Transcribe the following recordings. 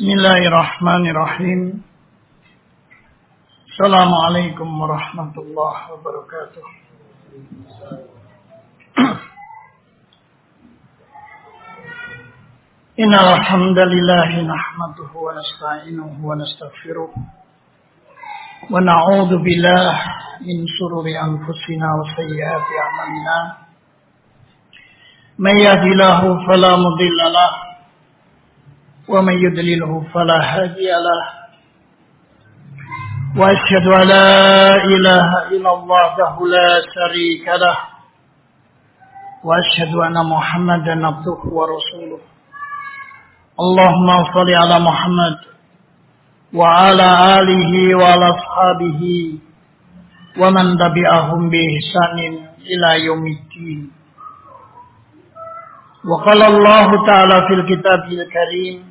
Bismillahirrahmanirrahim. Assalamualaikum warahmatullahi wabarakatuh. إن الحمد لله نحمده ونستعينه ونستغفره ونعوذ بالله من شرور أنفسنا وسيئات أعمالنا من يهد الله فلا مضل له ومن يضلله فلا هادي له. وأشهد أن لا إله إلا الله وحده لا شريك له. وأشهد أن محمدا عبده ورسوله. اللهم صل على محمد وعلى آله وعلى أصحابه ومن تبعهم بإحسان إلى يوم الدين. وقال الله تعالى في الكتاب الكريم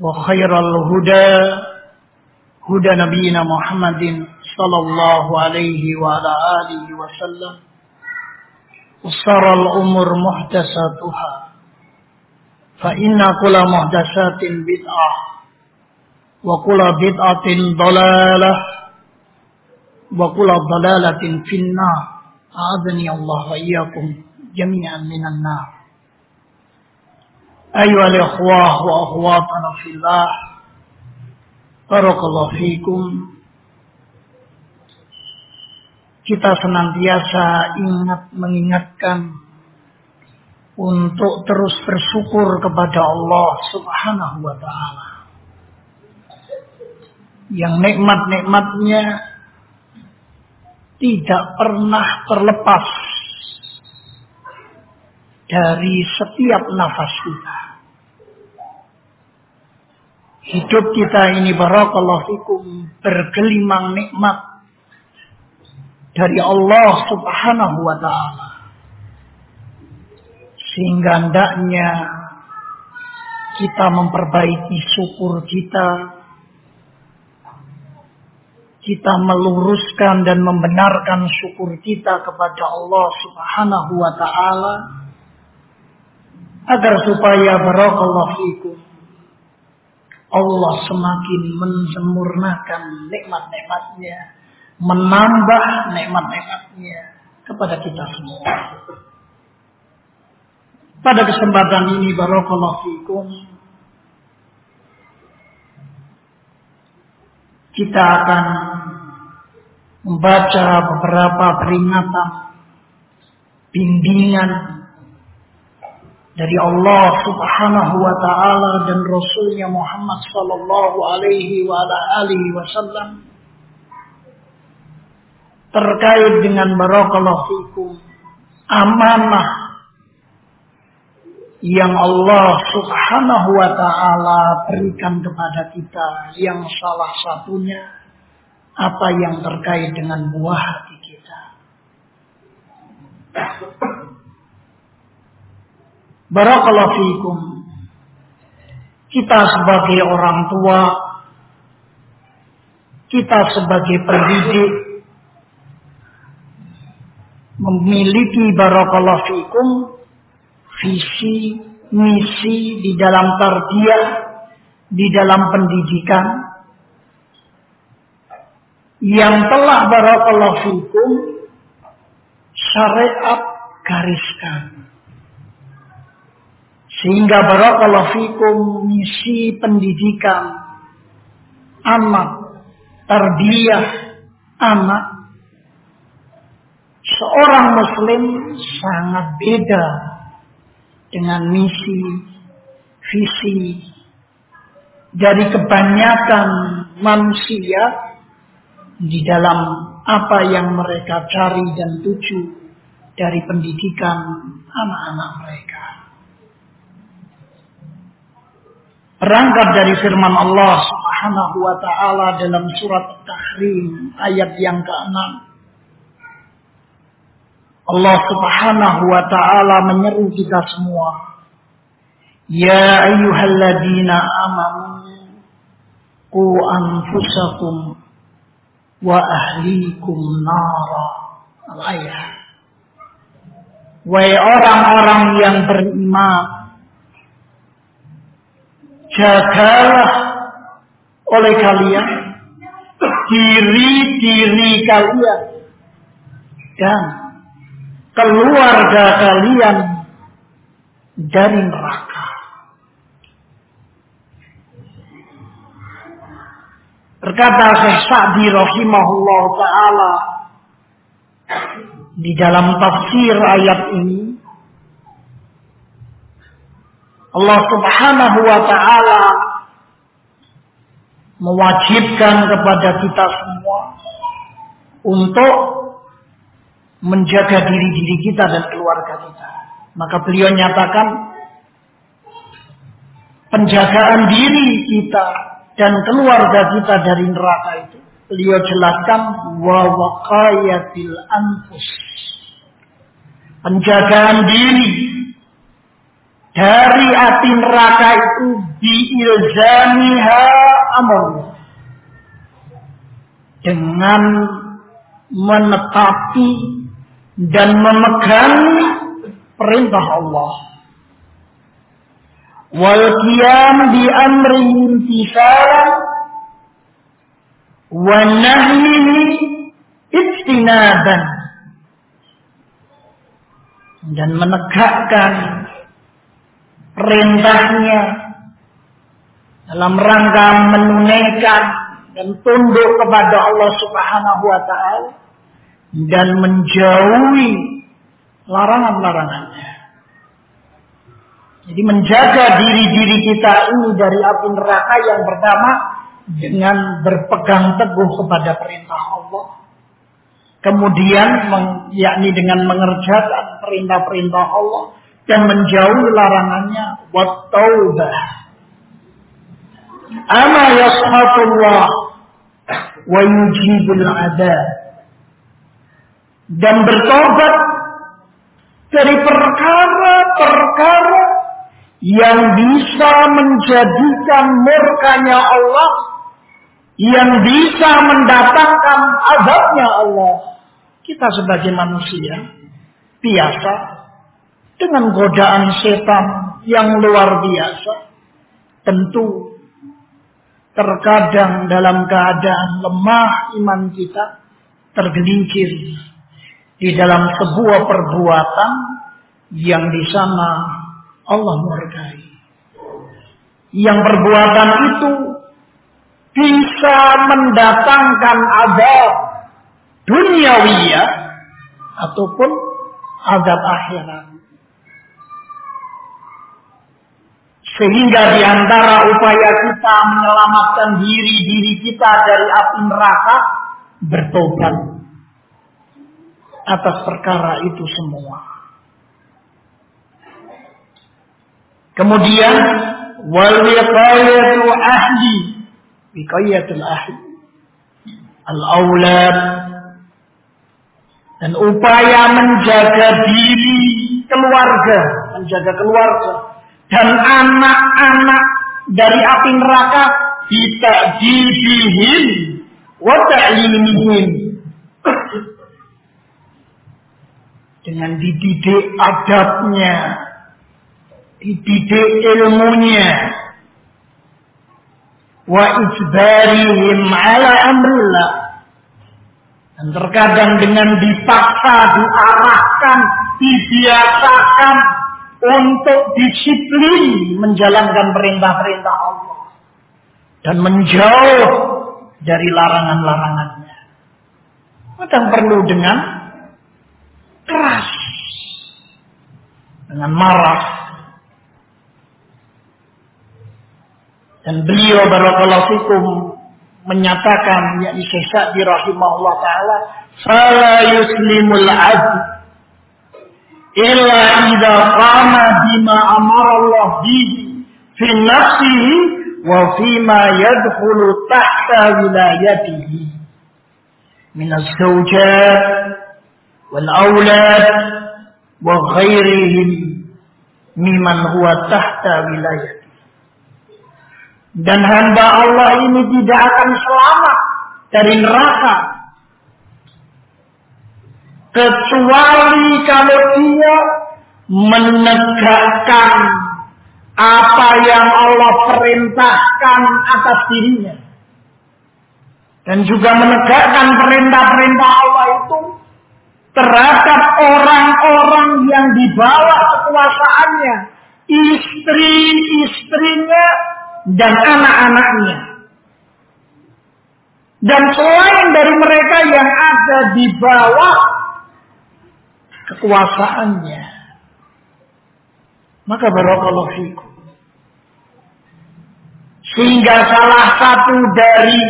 وخير الهدى هدى نبينا محمد صلى الله عليه وعلى آله وسلم. وصار الأمور محدثاتها. فإن كل محدثات بدعة وكل بدعة ضلالة وكل ضلالة في النار. أعاذني الله وإياكم جميعا من النار. أيها الإخوة وأخواتنا في الله بارك الله فيكم kita senantiasa ingat mengingatkan untuk terus bersyukur kepada Allah Subhanahu wa taala. Yang nikmat-nikmatnya tidak pernah terlepas dari setiap nafas kita. Hidup kita ini barakallahu fikum bergelimang nikmat dari Allah Subhanahu wa taala. Sehingga hendaknya kita memperbaiki syukur kita, kita meluruskan dan membenarkan syukur kita kepada Allah Subhanahu wa taala agar supaya barakallahu fikum Allah semakin mensempurnakan nikmat-nikmatnya, menambah nikmat-nikmatnya kepada kita semua. Pada kesempatan ini barakallahu fikum kita akan membaca beberapa peringatan bimbingan dari Allah Subhanahu wa taala dan Rasulnya Muhammad sallallahu alaihi wa ala alihi wasallam terkait dengan barakallahu fikum amanah yang Allah Subhanahu wa taala berikan kepada kita yang salah satunya apa yang terkait dengan buah hati kita. Barakallahu fikum. Kita sebagai orang tua, kita sebagai pendidik memiliki barakallahu fikum visi, misi di dalam tarbiyah, di dalam pendidikan yang telah barakallahu fikum syariat gariskan. Sehingga barakallahu fikum misi pendidikan anak, tarbiyah anak seorang muslim sangat beda dengan misi, visi dari kebanyakan manusia di dalam apa yang mereka cari dan tuju dari pendidikan anak-anak mereka. Berangkat dari firman Allah Subhanahu wa taala dalam surat Tahrim ayat yang ke-6. Allah Subhanahu wa taala menyeru kita semua. Ya ayyuhalladzina amanu qu anfusakum wa ahlikum nara. Al-ayat. Wahai orang-orang yang beriman, jagalah oleh kalian diri-diri kalian dan keluarga kalian dari neraka. Berkata Syekh Sa'di rahimahullah taala di dalam tafsir ayat ini Allah Subhanahu wa taala mewajibkan kepada kita semua untuk menjaga diri-diri kita dan keluarga kita. Maka beliau nyatakan penjagaan diri kita dan keluarga kita dari neraka itu. Beliau jelaskan wa waqayatil anfus. Penjagaan diri dari api neraka itu diilzamiha amr dengan menetapi dan memegang perintah Allah. Wal qiyam bi amri imtisalan wa nahyihi istinaban dan menegakkan perintahnya dalam rangka menunaikan dan tunduk kepada Allah Subhanahu wa taala dan menjauhi larangan-larangannya. Jadi menjaga diri-diri kita ini dari api neraka yang pertama dengan berpegang teguh kepada perintah Allah. Kemudian yakni dengan mengerjakan perintah-perintah Allah dan menjauhi larangannya. Wat taubah ama yashatullah wa yujibul adab. Dan bertobat dari perkara-perkara yang bisa menjadikan murkanya Allah yang bisa mendatangkan azabnya Allah. Kita sebagai manusia biasa dengan godaan setan yang luar biasa. Tentu terkadang dalam keadaan lemah iman kita tergelincir di dalam sebuah perbuatan yang di sana Allah murkai. Yang perbuatan itu bisa mendatangkan azab duniawiyah ataupun azab akhirat. Sehingga di antara upaya kita menyelamatkan diri-diri kita dari api neraka bertobat atas perkara itu semua. Kemudian wal wiqayatu ahli wiqayatul ahli al aulad dan upaya menjaga diri keluarga, menjaga keluarga dan anak-anak dari api neraka ditajibihim wa ta'limihim dengan dididik adabnya dididik ilmunya. Wa ijbarihim ala amrillah. Dan terkadang dengan dipaksa diarahkan dibiasakan untuk disiplin menjalankan perintah-perintah Allah dan menjauh dari larangan-larangannya. Kadang perlu dengan keras, dengan marah. Dan beliau barakallahu fikum menyatakan yakni Syekh Sa'di rahimahullah taala, "Fala yuslimul 'abd illa idza qama bima amara Allah bihi fi nafsihi wa fima yadkhulu tahta wilayatihi min az-zawjat wal aulad wa ghairihim mimman huwa tahta wilayah dan hamba Allah ini tidak akan selamat dari neraka kecuali kalau dia menegakkan apa yang Allah perintahkan atas dirinya dan juga menegakkan perintah-perintah Allah itu terhadap orang-orang yang di bawah kekuasaannya, istri-istrinya dan anak-anaknya. Dan selain dari mereka yang ada di bawah kekuasaannya. Maka barakallahu fikum. Sehingga salah satu dari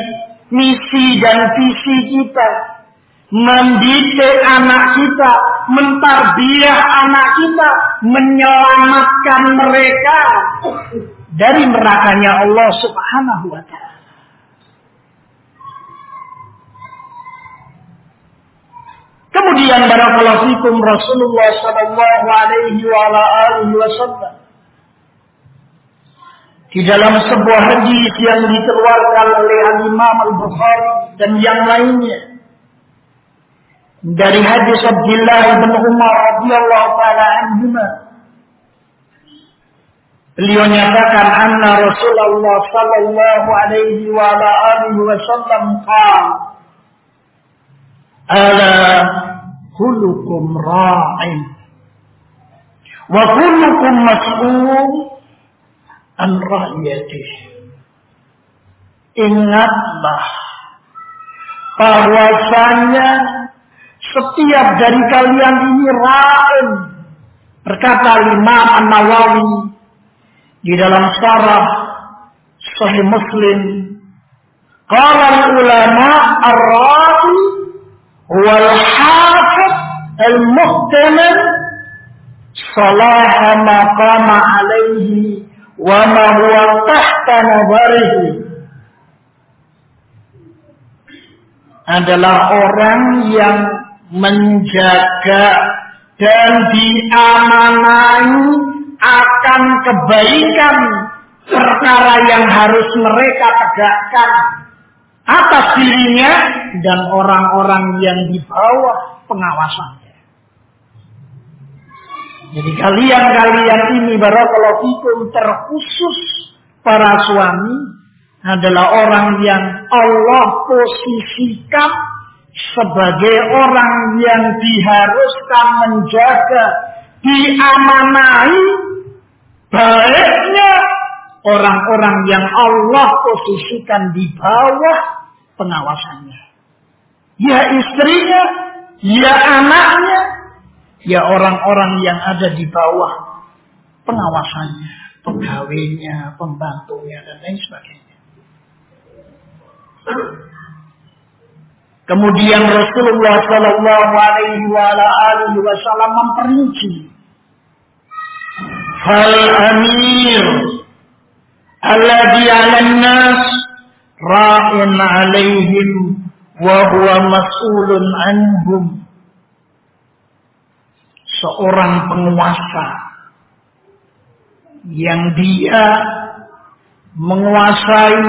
misi dan visi kita mendidik anak kita, mentarbiah anak kita, menyelamatkan mereka dari nerakanya Allah Subhanahu wa taala. Kemudian barakallahu fikum Rasulullah sallallahu alaihi wa ala alihi wasallam di dalam sebuah hadis yang dikeluarkan oleh Al Imam Al Bukhari dan yang lainnya. Dari hadis Abdullah bin Umar radhiyallahu taala anhuma. Beliau nyatakan anna Rasulullah sallallahu alaihi wa ala alihi wasallam qala Ala kullukum ra'in. Wa kullukum mas'ul an ra'yatih Ingatlah bahwasanya setiap dari kalian ini ra'in. Berkata Imam An-Nawawi di dalam syarah Sahih Muslim qala ulama ar-ra'i wal salah ma qama alaihi wa ma huwa tahta nadarihi adalah orang yang menjaga dan diamanai akan kebaikan perkara yang harus mereka tegakkan atas dirinya dan orang-orang yang di bawah pengawasannya. Jadi kalian-kalian ini barakallahu fikum terkhusus para suami adalah orang yang Allah posisikan sebagai orang yang diharuskan menjaga, diamanai baiknya orang-orang yang Allah posisikan di bawah pengawasannya. Ya istrinya, ya anaknya, ya orang-orang yang ada di bawah pengawasannya, pegawainya, pembantunya dan lain sebagainya. Kemudian Rasulullah Wasallam memperinci fal amir alladhi 'ala an-nas ra'in 'alaihim wa huwa mas'ulun anhum seorang penguasa yang dia menguasai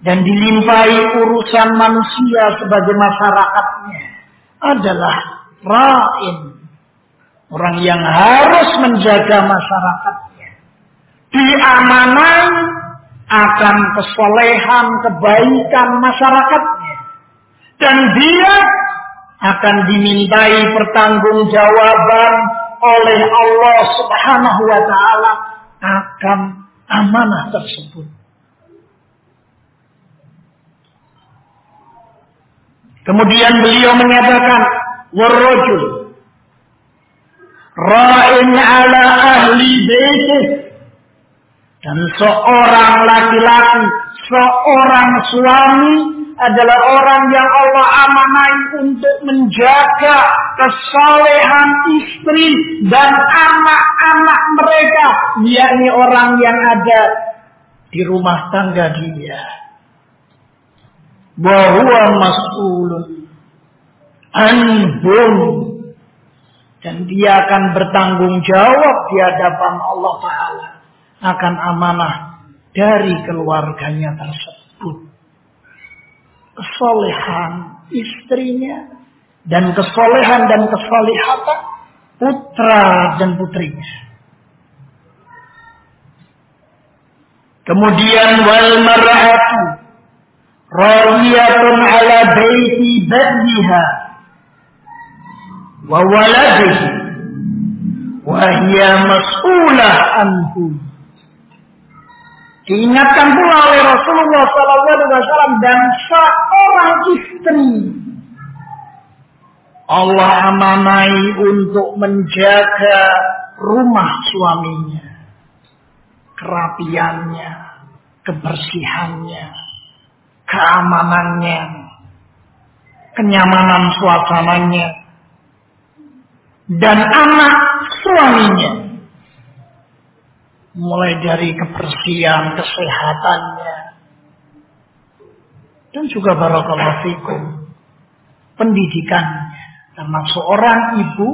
dan dilimpahi urusan manusia sebagai masyarakatnya adalah ra'in Orang yang harus menjaga masyarakatnya. Diamanai akan kesolehan, kebaikan masyarakatnya. Dan dia akan dimintai pertanggungjawaban oleh Allah Subhanahu wa taala akan amanah tersebut. Kemudian beliau menyatakan warrajul ra'in ala ahli baitih dan seorang laki-laki, seorang suami adalah orang yang Allah amanai untuk menjaga kesalehan istri dan anak-anak mereka, yakni orang yang ada di rumah tangga dia. Bahwa mas'ulun anhum dan dia akan bertanggung jawab di hadapan Allah Ta'ala akan amanah dari keluarganya tersebut. Kesolehan istrinya dan kesolehan dan kesolehatan putra dan putrinya. Kemudian wal mar'atu rawiyatun ala baiti badniha wa waladihi wa hiya mas'ulah anhu Diingatkan pula oleh Rasulullah SAW dan seorang istri. Allah amanai untuk menjaga rumah suaminya. Kerapiannya, kebersihannya, keamanannya, kenyamanan suasananya, dan anak suaminya mulai dari kebersihan, kesehatannya, dan juga barakallahu fikum pendidikannya. Karena seorang ibu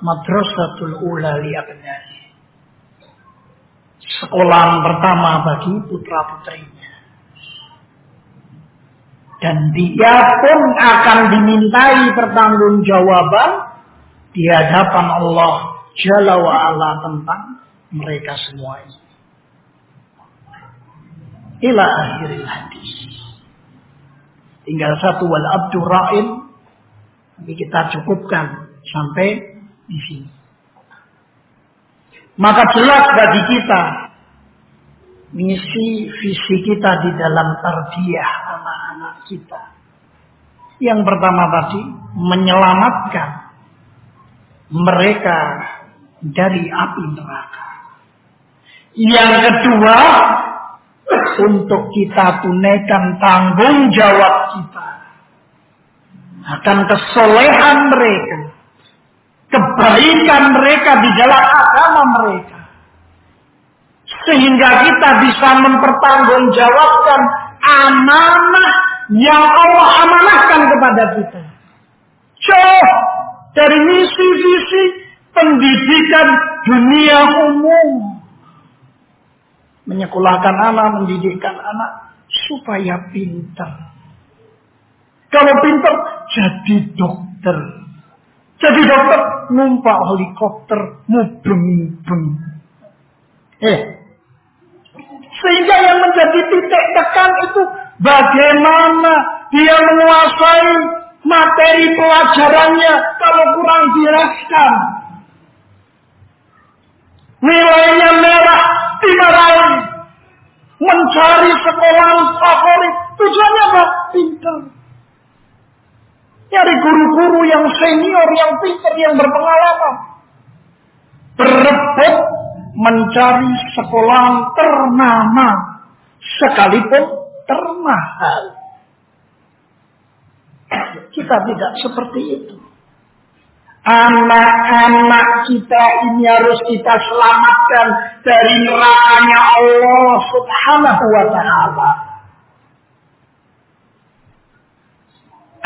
madrasatul ula liabnai. Sekolah pertama bagi putra-putrinya. Dan dia pun akan dimintai pertanggungjawaban di hadapan Allah Jalla wa'ala tentang mereka semua ini. Ila akhiril hadis. Tinggal satu wal abdu ra'in. Tapi kita cukupkan sampai di sini. Maka jelas bagi kita misi visi kita di dalam tarbiyah anak-anak kita. Yang pertama tadi menyelamatkan mereka dari api neraka. Yang kedua, untuk kita tunaikan tanggung jawab kita akan kesolehan mereka, kebaikan mereka di dalam agama mereka. Sehingga kita bisa mempertanggungjawabkan amanah yang Allah amanahkan kepada kita. Jauh dari misi-visi pendidikan dunia umum menyekolahkan anak, mendidikkan anak supaya pintar. Kalau pintar jadi dokter. Jadi dokter numpak helikopter mubeng-mubeng. Eh, sehingga yang menjadi titik tekan itu bagaimana dia menguasai materi pelajarannya kalau kurang dijelaskan. Nilainya merah dimarahi. Mencari sekolah favorit. Tujuannya apa? Pintar. Nyari guru-guru yang senior, yang pintar, yang berpengalaman. Berebut mencari sekolah ternama. Sekalipun termahal. Kita tidak seperti itu. Anak-anak kita ini harus kita selamatkan dari nerakanya Allah subhanahu wa ta'ala.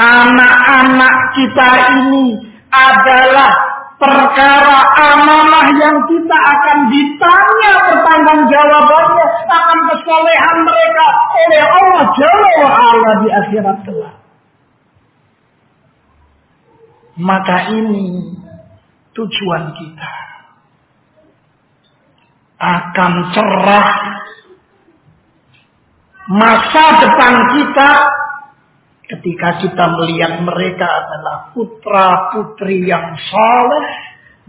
Anak-anak kita ini adalah perkara amanah yang kita akan ditanya pertanggungjawabannya akan kesolehan mereka oleh Allah Jalla wa'ala di akhirat kelak. Maka ini tujuan kita. Akan cerah masa depan kita ketika kita melihat mereka adalah putra putri yang saleh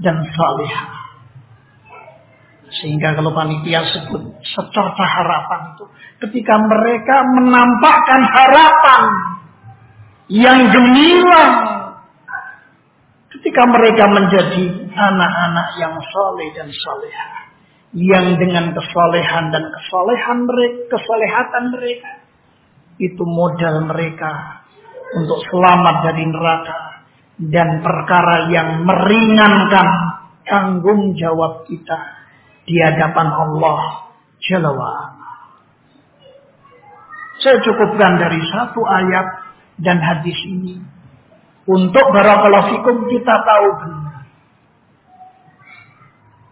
dan salihah. Sehingga kalau panitia sebut secerca harapan itu ketika mereka menampakkan harapan yang gemilang ketika mereka menjadi anak-anak yang soleh dan salehah yang dengan kesolehan dan kesolehan mereka, kesolehatan mereka itu modal mereka untuk selamat dari neraka dan perkara yang meringankan tanggung jawab kita di hadapan Allah Jalla Saya cukupkan dari satu ayat dan hadis ini untuk barakallahu fikum kita tahu benar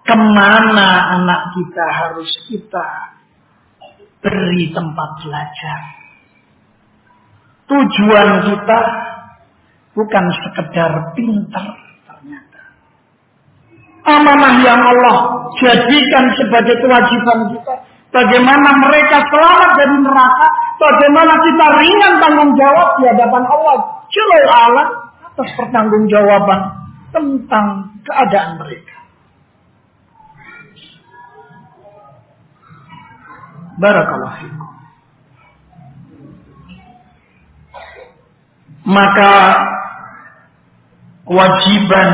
ke mana anak kita harus kita beri tempat belajar. Tujuan kita bukan sekedar pintar ternyata. Amanah yang Allah jadikan sebagai kewajiban kita. Bagaimana mereka selamat dari neraka. Bagaimana kita ringan tanggung jawab di hadapan Allah. Jalal Allah atas pertanggungjawaban tentang keadaan mereka. Barakallahu. Maka kewajiban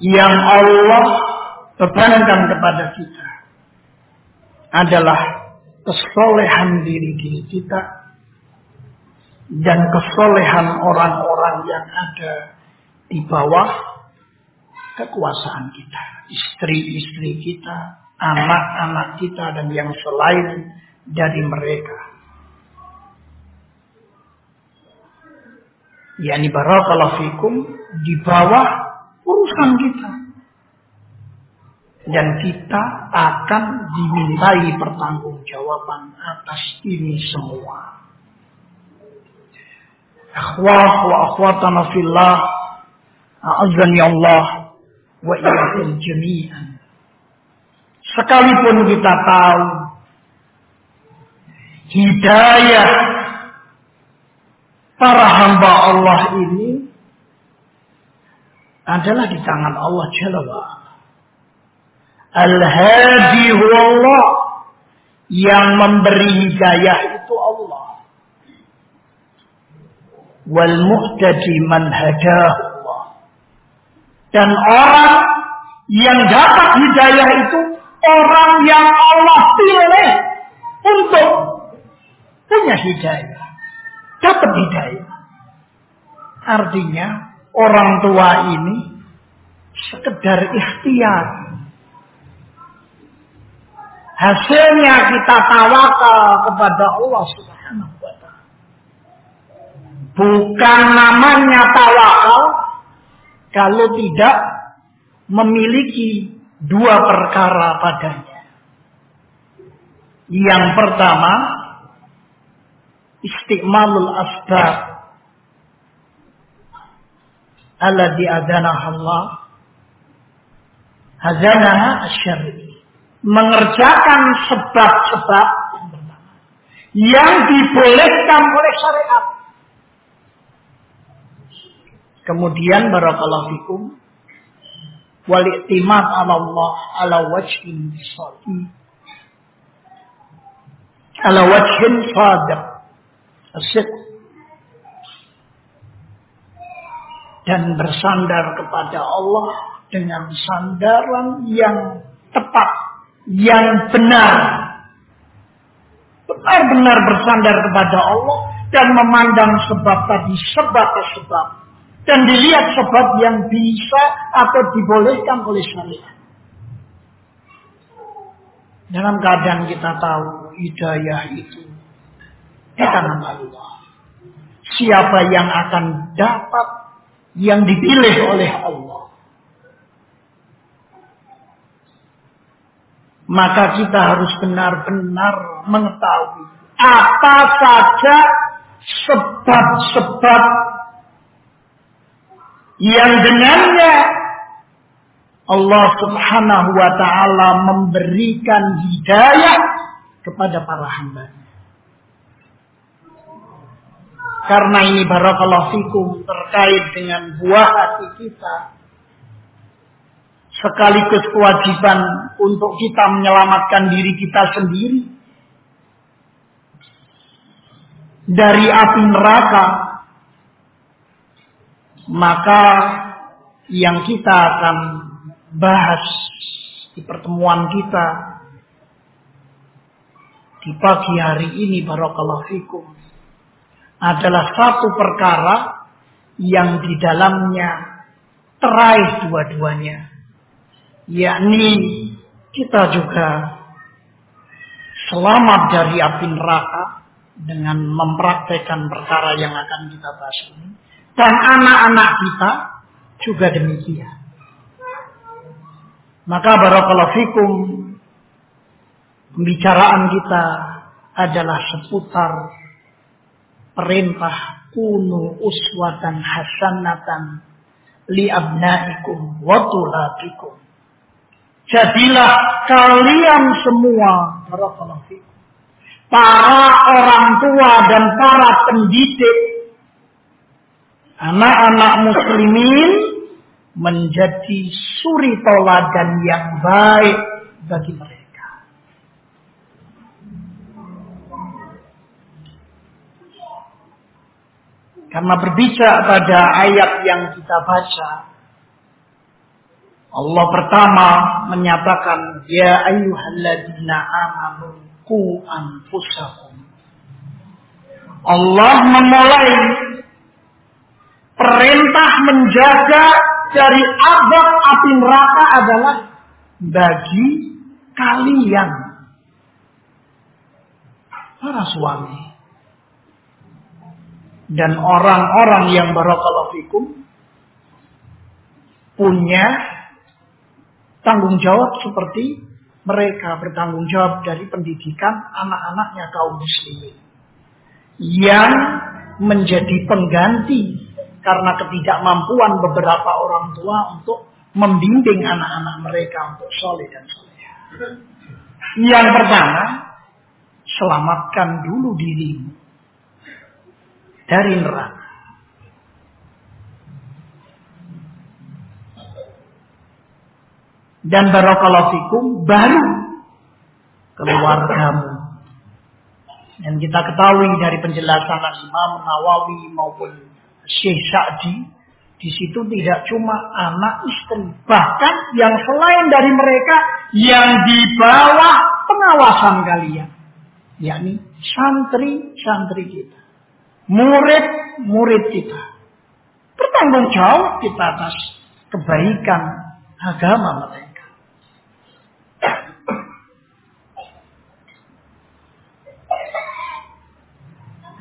yang Allah bebankan kepada kita adalah kesolehan diri kita dan kesolehan orang-orang yang ada di bawah kekuasaan kita, istri-istri kita, anak-anak kita dan yang selain dari mereka. yakni barakallahu fikum di bawah urusan kita. Dan kita akan dimintai pertanggungjawaban atas ini semua. Akhwah wa akhwatana fillah, a'azzani Allah wa iyyakum jami'an. Sekalipun kita tahu hidayah para hamba Allah ini adalah di tangan Allah Jalla Al-Hadi Allah yang memberi hidayah itu Allah. Wal muhtadi man Allah. Dan orang yang dapat hidayah itu orang yang Allah pilih untuk punya hidayah dapat hidayah. Artinya orang tua ini sekedar ikhtiar. Hasilnya kita tawakal kepada Allah taala. Bukan namanya tawakal. Kalau tidak memiliki dua perkara padanya. Yang pertama, istiqmalul asbab. Alladhi adanaha Allah. Hazanaha asyari. Mengerjakan sebab-sebab. Yang dibolehkan oleh syariat kemudian barakallahu fikum wal i'timad ala Allah ala wajhin sadiq. Ala wajhin sadiq asyik dan bersandar kepada Allah dengan sandaran yang tepat, yang benar. Benar-benar bersandar kepada Allah dan memandang sebab tadi sebab-sebab dan dilihat sebab yang bisa atau dibolehkan oleh syariat. Dalam keadaan kita tahu hidayah itu di tangan Allah. Siapa yang akan dapat yang dipilih oleh Allah. Maka kita harus benar-benar mengetahui apa saja sebab-sebab yang dengannya Allah subhanahu wa ta'ala memberikan hidayah kepada para hamba. Karena ini barakallahu fikum terkait dengan buah hati kita. sekaligus kewajiban untuk kita menyelamatkan diri kita sendiri dari api neraka, maka yang kita akan bahas di pertemuan kita di pagi hari ini barakallahu fikum adalah satu perkara yang di dalamnya teraih dua-duanya. Yakni kita juga selamat dari api neraka dengan mempraktekkan perkara yang akan kita bahas ini dan anak-anak kita juga demikian maka barakallahu fikum pembicaraan kita adalah seputar perintah kunu uswatan hasanatan li abnaikum wa tulatikum. Jadilah kalian semua para orang tua dan para pendidik anak-anak muslimin menjadi suri toladan yang baik bagi mereka. Karena berbicara pada ayat yang kita baca. Allah pertama menyatakan, Ya ayyuhalladzina amanu ku anfusakum. Allah memulai perintah menjaga dari azab api neraka adalah bagi kalian. Para suami. Dan orang-orang yang barakallahu punya tanggung jawab seperti mereka bertanggung jawab dari pendidikan anak-anaknya kaum muslimin. Yang menjadi pengganti karena ketidakmampuan beberapa orang tua untuk membimbing anak-anak mereka untuk soleh dan soleh. Yang pertama, selamatkan dulu dirimu dari neraka. Dan barakallahu fikum baru keluargamu. Dan kita ketahui dari penjelasan Imam Nawawi maupun Syekh Sa'di di situ tidak cuma anak istri, bahkan yang selain dari mereka yang di bawah pengawasan kalian, yakni santri-santri kita murid-murid kita. Bertanggung jawab kita atas kebaikan agama mereka.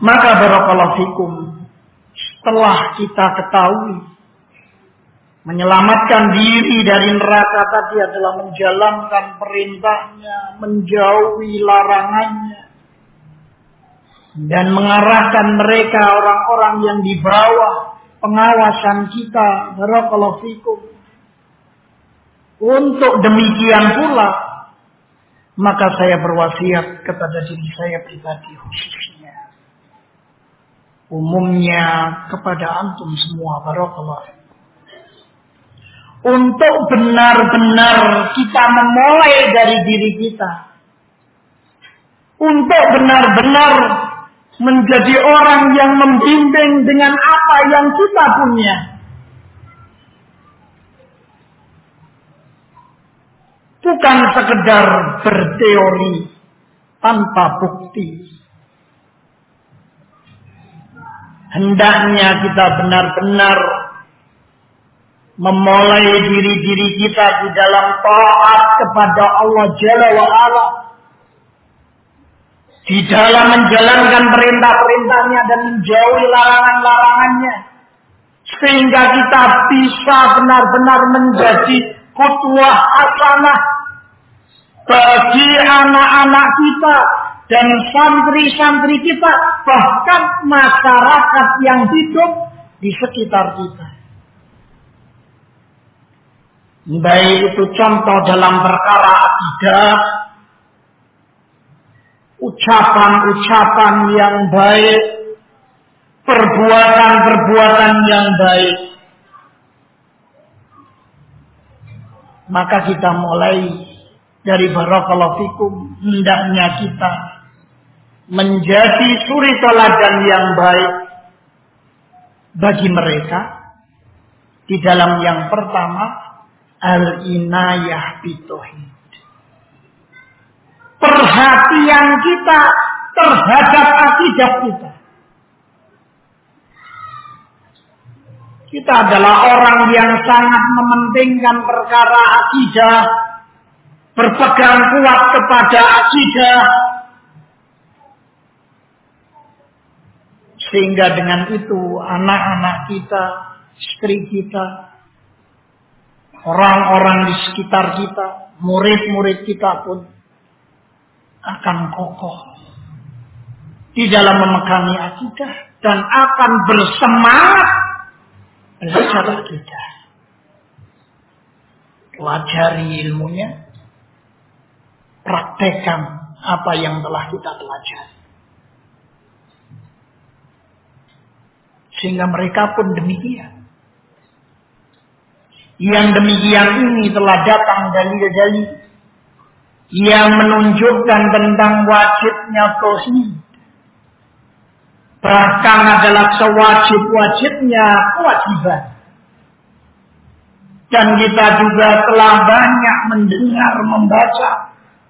Maka barakallahu fikum setelah kita ketahui. Menyelamatkan diri dari neraka tadi adalah menjalankan perintahnya, menjauhi larangannya, dan mengarahkan mereka orang-orang yang di bawah pengawasan kita fikum. Untuk demikian pula maka saya berwasiat kepada diri saya pribadi. khususnya umumnya kepada antum semua barakallahu untuk benar-benar kita memulai dari diri kita untuk benar-benar menjadi orang yang membimbing dengan apa yang kita punya. Bukan sekedar berteori tanpa bukti. Hendaknya kita benar-benar memulai diri-diri kita di dalam taat kepada Allah Jalla wa Ala di dalam menjalankan perintah-perintahnya dan menjauhi larangan-larangannya. Sehingga kita bisa benar-benar menjadi kutuah asanah bagi anak-anak kita dan santri-santri kita, bahkan masyarakat yang hidup di sekitar kita. Baik itu contoh dalam perkara akidah, ucapan-ucapan yang baik, perbuatan-perbuatan yang baik. Maka kita mulai dari barakallahu fikum hendaknya kita menjadi suri teladan yang baik bagi mereka di dalam yang pertama al-inayah bitohid. Perhatian kita terhadap akidah kita. Kita adalah orang yang sangat mementingkan perkara akidah, berpegang kuat kepada akidah, sehingga dengan itu anak-anak kita, istri kita, orang-orang di sekitar kita, murid-murid kita pun akan kokoh di dalam memegangi akidah dan akan bersemangat belajar kita. Pelajari ilmunya, praktekkan apa yang telah kita pelajari. Sehingga mereka pun demikian. Yang demikian ini telah datang dari dalil yang menunjukkan tentang wajibnya tauhid Bahkan adalah sewajib-wajibnya kewajiban. Dan kita juga telah banyak mendengar, membaca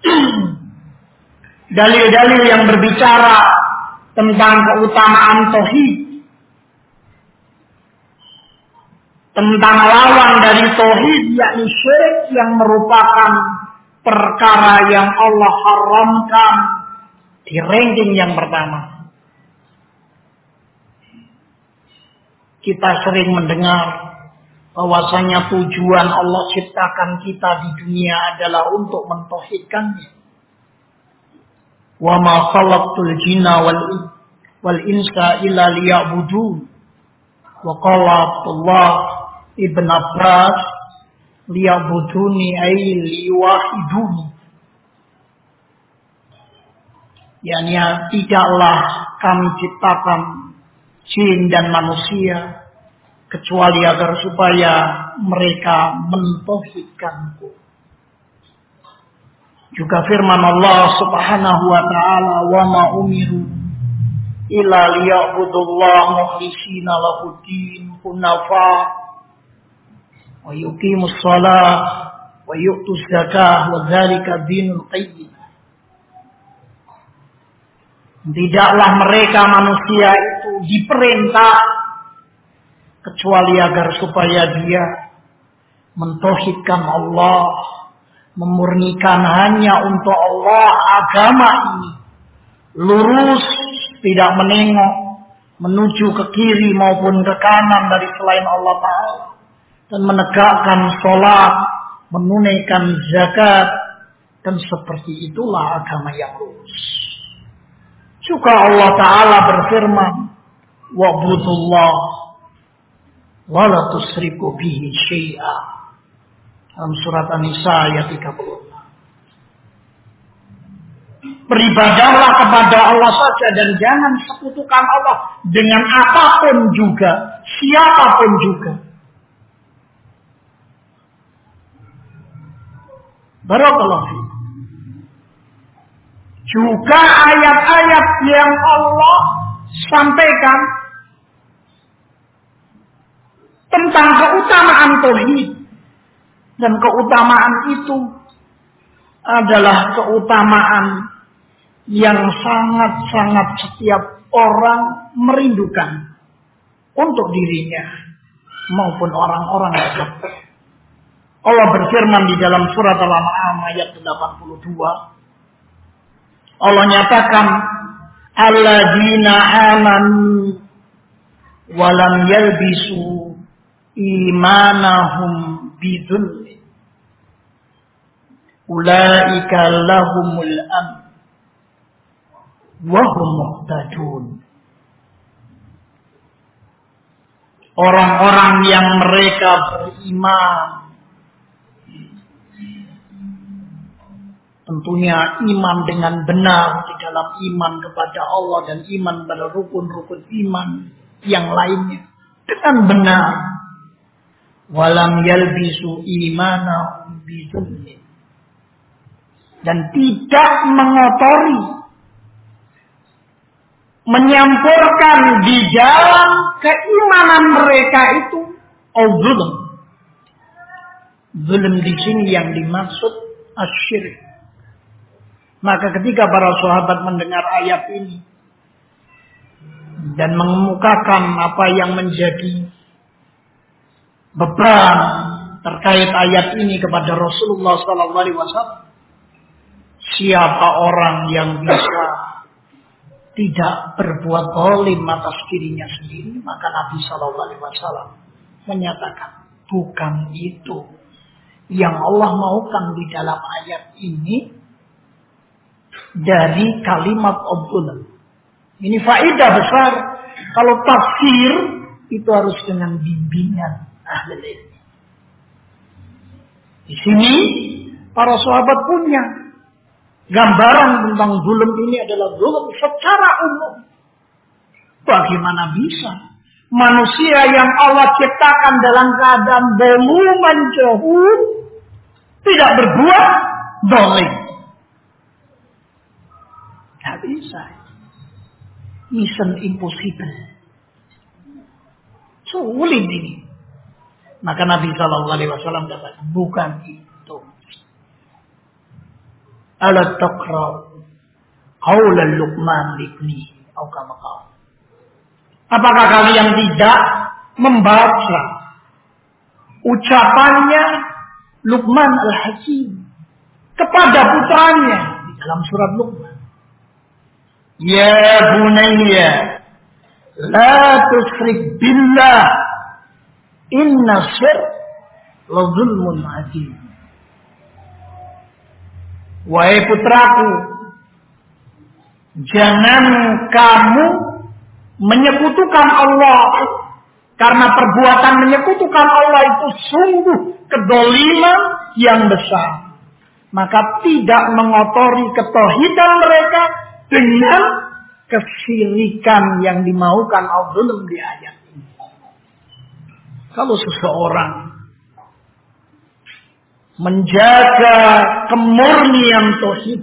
dalil-dalil yang berbicara tentang keutamaan tauhid. Tentang lawan dari tauhid yakni syirik yang merupakan perkara yang Allah haramkan di ranking yang pertama. Kita sering mendengar bahwasanya tujuan Allah ciptakan kita di dunia adalah untuk mentohidkannya. Wa ma khalaqtul jinna wal wal insa illa liya'budun. Wa qala Abdullah Ibn Abbas liya'buduni ay liwahiduni. Yani tidaklah kami ciptakan jin dan manusia kecuali agar supaya mereka mentohidkanku. Juga firman Allah Subhanahu wa taala wa ma umiru illa liya'budullah mukhlishina lahu hunafa wa yu'tuz zakah wa dzalika dinul qayyim. Tidaklah mereka manusia itu diperintah kecuali agar supaya dia mentohidkan Allah, memurnikan hanya untuk Allah agama ini. Lurus, tidak menengok, menuju ke kiri maupun ke kanan dari selain Allah Ta'ala. Dan menegakkan sholat, menunaikan zakat, dan seperti itulah agama yang lurus. Juga Allah Ta'ala berfirman, Wa'budullah wa tusriku bihi syai'a. Dalam surat An-Nisa ayat 36. Beribadahlah kepada Allah saja dan jangan sekutukan Allah dengan apa pun juga, siapa pun juga. Barakallahu. Juga ayat-ayat yang Allah sampaikan tentang keutamaan tauhid dan keutamaan itu adalah keutamaan yang sangat-sangat setiap orang merindukan untuk dirinya maupun orang-orang dekat. Allah berfirman di dalam surat Al-An'am ayat 82 Allah nyatakan alladzina amanu walam yalbisu imanahum bidzulmi. Ulaika lahumul am wa hum muhtadun. Orang-orang yang mereka beriman Tentunya iman dengan benar di dalam iman kepada Allah dan iman pada rukun-rukun iman yang lainnya. Dengan benar. walam yalbisu imana dan tidak mengotori. Menyampurkan di dalam keimanan mereka itu. Oh zulm. Zulm di sini yang dimaksud asyirik maka ketika para sahabat mendengar ayat ini dan mengemukakan apa yang menjadi beban terkait ayat ini kepada Rasulullah SAW. Siapa orang yang bisa tidak berbuat zalim atas dirinya sendiri, maka Nabi SAW menyatakan bukan itu yang Allah maukan di dalam ayat ini dari kalimat obdulan. Ini faedah besar. Kalau tafsir itu harus dengan bimbingan ahli ilmu. Di sini para sahabat punya gambaran tentang zulm ini adalah zulm secara umum. Bagaimana bisa manusia yang Allah ciptakan dalam keadaan zaluman jahul tidak berbuat dolim? Bisa. Mission impossible. Sulit ini. Maka Nabi Shallallahu Alaihi Wasallam katakan bukan itu. Alat takra qaulal Luqman libni atau Apakah kalian tidak membaca ucapannya Luqman al-Hakim kepada putranya di dalam surat Luqman? Ya bunayya la tusrik billah Inna syir la zulmun azim. Wahai putraku, jangan kamu menyekutukan Allah karena perbuatan menyekutukan Allah itu sungguh kedoliman yang besar. Maka tidak mengotori ketohidan mereka dengan kesirikan yang dimaukan Allah di ayat. Kalau seseorang menjaga kemurnian tauhid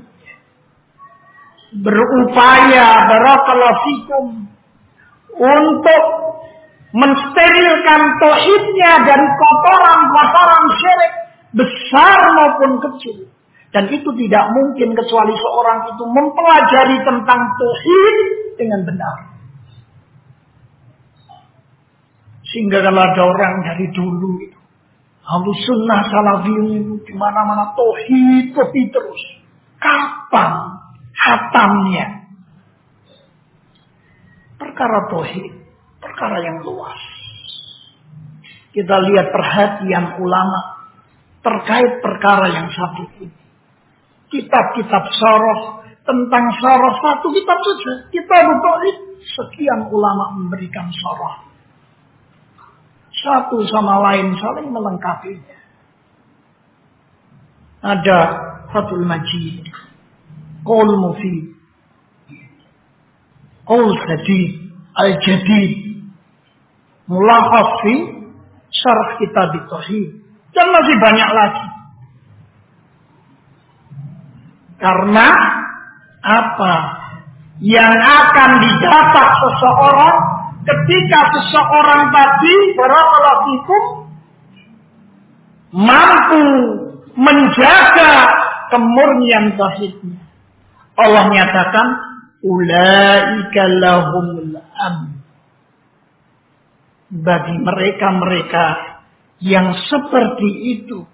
berupaya barakallahu fikum untuk mensterilkan tauhidnya dari kotoran-kotoran syirik besar maupun kecil dan itu tidak mungkin kecuali seorang itu mempelajari tentang tauhid dengan benar. Sehingga kalau ada orang dari dulu itu. Halus sunnah salafi di mana-mana tohid, tohid terus. Kapan hatamnya? Perkara tohid, perkara yang luas. Kita lihat perhatian ulama terkait perkara yang satu ini. Kitab-kitab soroh tentang soroh satu kitab saja. Kita butuh sekian ulama memberikan soroh satu sama lain saling melengkapinya. Ada Fatul Majid, Qaul Mufid, Qaul Sadid, Al-Jadid, Mulahaf fi Syarh Kitab. Dan masih banyak lagi. Karena apa yang akan didapat seseorang ketika seseorang tadi barakallahu mampu menjaga kemurnian tauhidnya. Allah nyatakan ulaika lahumul am. Bagi mereka-mereka yang seperti itu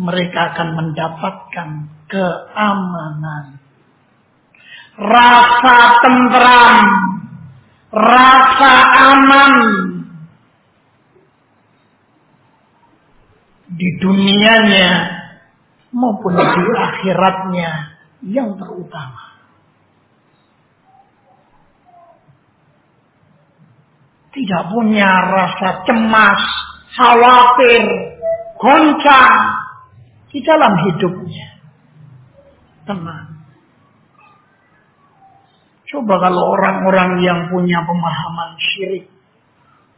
mereka akan mendapatkan keamanan. Rasa tentram, rasa aman. Di dunianya maupun di akhiratnya yang terutama. Tidak punya rasa cemas, khawatir, goncang di dalam hidupnya. Tenang. Coba kalau orang-orang yang punya pemahaman syirik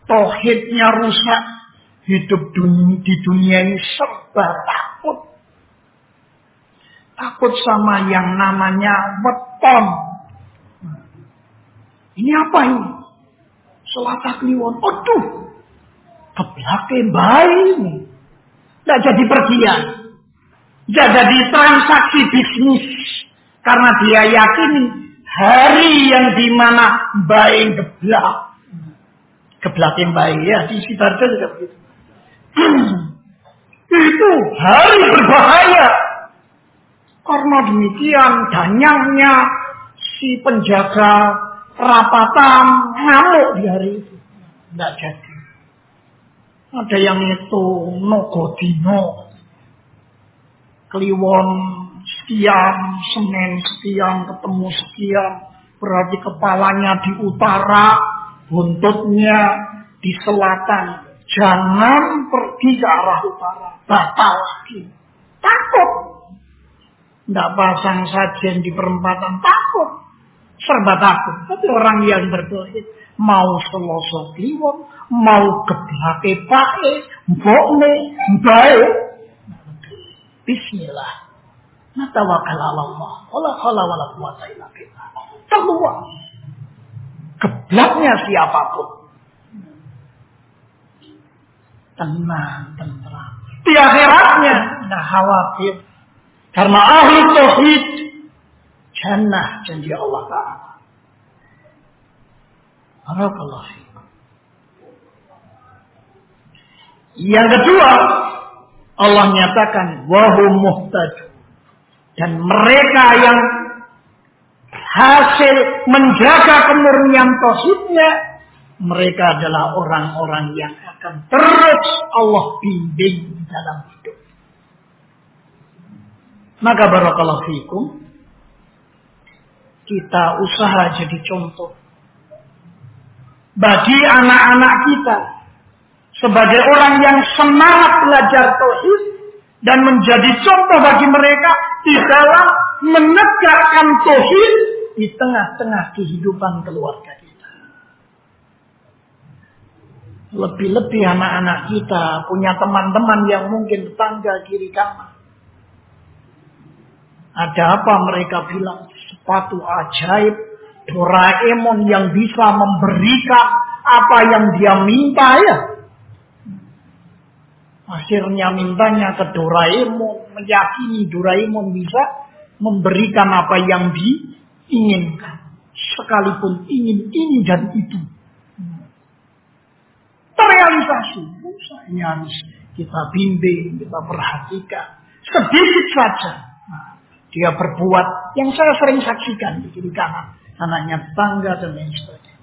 Tohidnya rusak. Hidup di dunia ini serba takut. Takut sama yang namanya weton. Ini apa ini? Selata kliwon. Aduh. Keblake baik ini. Tidak jadi pergian. Jadi transaksi bisnis. Karena dia yakini hari yang di mana baik geblak. Geblakin baik ya. Di Sibarjo juga begitu. Itu hari berbahaya. Karena demikian danyangnya si penjaga rapatan ngamuk di hari itu. Tidak jadi. Ada yang itu nogodino. Kliwon sekian, Senin sekian, ketemu sekian. Berarti kepalanya di utara, buntutnya di selatan. Jangan pergi ke arah utara. Batal lagi. Takut. Tidak pasang sajian di perempatan. Takut. Serba takut. Tapi orang yang berdohid mau seloso kliwon, mau geblake pae, mbokne, bae. Bismillah. Natawakal ala Allah. Wala khala wala quwata illa billah. Keluar. Geblaknya siapa pun. Tenang, tenang. Di akhiratnya, tidak khawatir. Karena ahli tauhid jannah janji Allah Ta'ala. Barakallahu. Yang kedua, Allah nyatakan. Dan mereka yang hasil menjaga kemurnian tauhidnya, mereka adalah orang-orang yang akan terus Allah bimbing dalam hidup. Maka barakallahu fikum, kita usaha jadi contoh bagi anak-anak kita sebagai orang yang semangat belajar tauhid dan menjadi contoh bagi mereka di dalam menegakkan tauhid di tengah-tengah kehidupan keluarga kita. Lebih-lebih anak-anak kita punya teman-teman yang mungkin tetangga kiri kanan. Ada apa mereka bilang sepatu ajaib Doraemon yang bisa memberikan apa yang dia minta ya. Akhirnya mintanya ke Doraemon, meyakini Doraemon bisa memberikan apa yang diinginkan. Sekalipun ingin ini dan itu. Terrealisasi. Ini harus kita bimbing, kita perhatikan. Sedikit saja. Nah, dia berbuat yang saya sering saksikan di kiri kanan anaknya tangga dan lain sebagainya.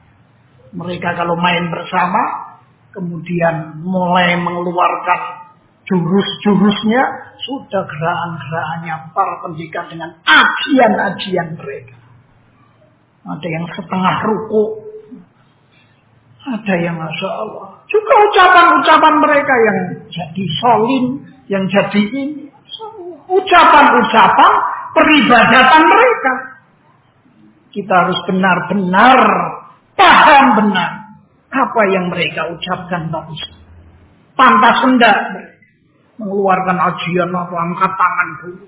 Mereka kalau main bersama, kemudian mulai mengeluarkan jurus-jurusnya, sudah gerakan-gerakannya para pendidikan dengan ajian-ajian mereka. Ada yang setengah ruku, ada yang masya Allah. Juga ucapan-ucapan mereka yang jadi solin, yang jadi ini. Ucapan-ucapan peribadatan mereka. Kita harus benar-benar paham benar apa yang mereka ucapkan tadi. Pantas hendak mengeluarkan ajian atau angkat tangan dulu.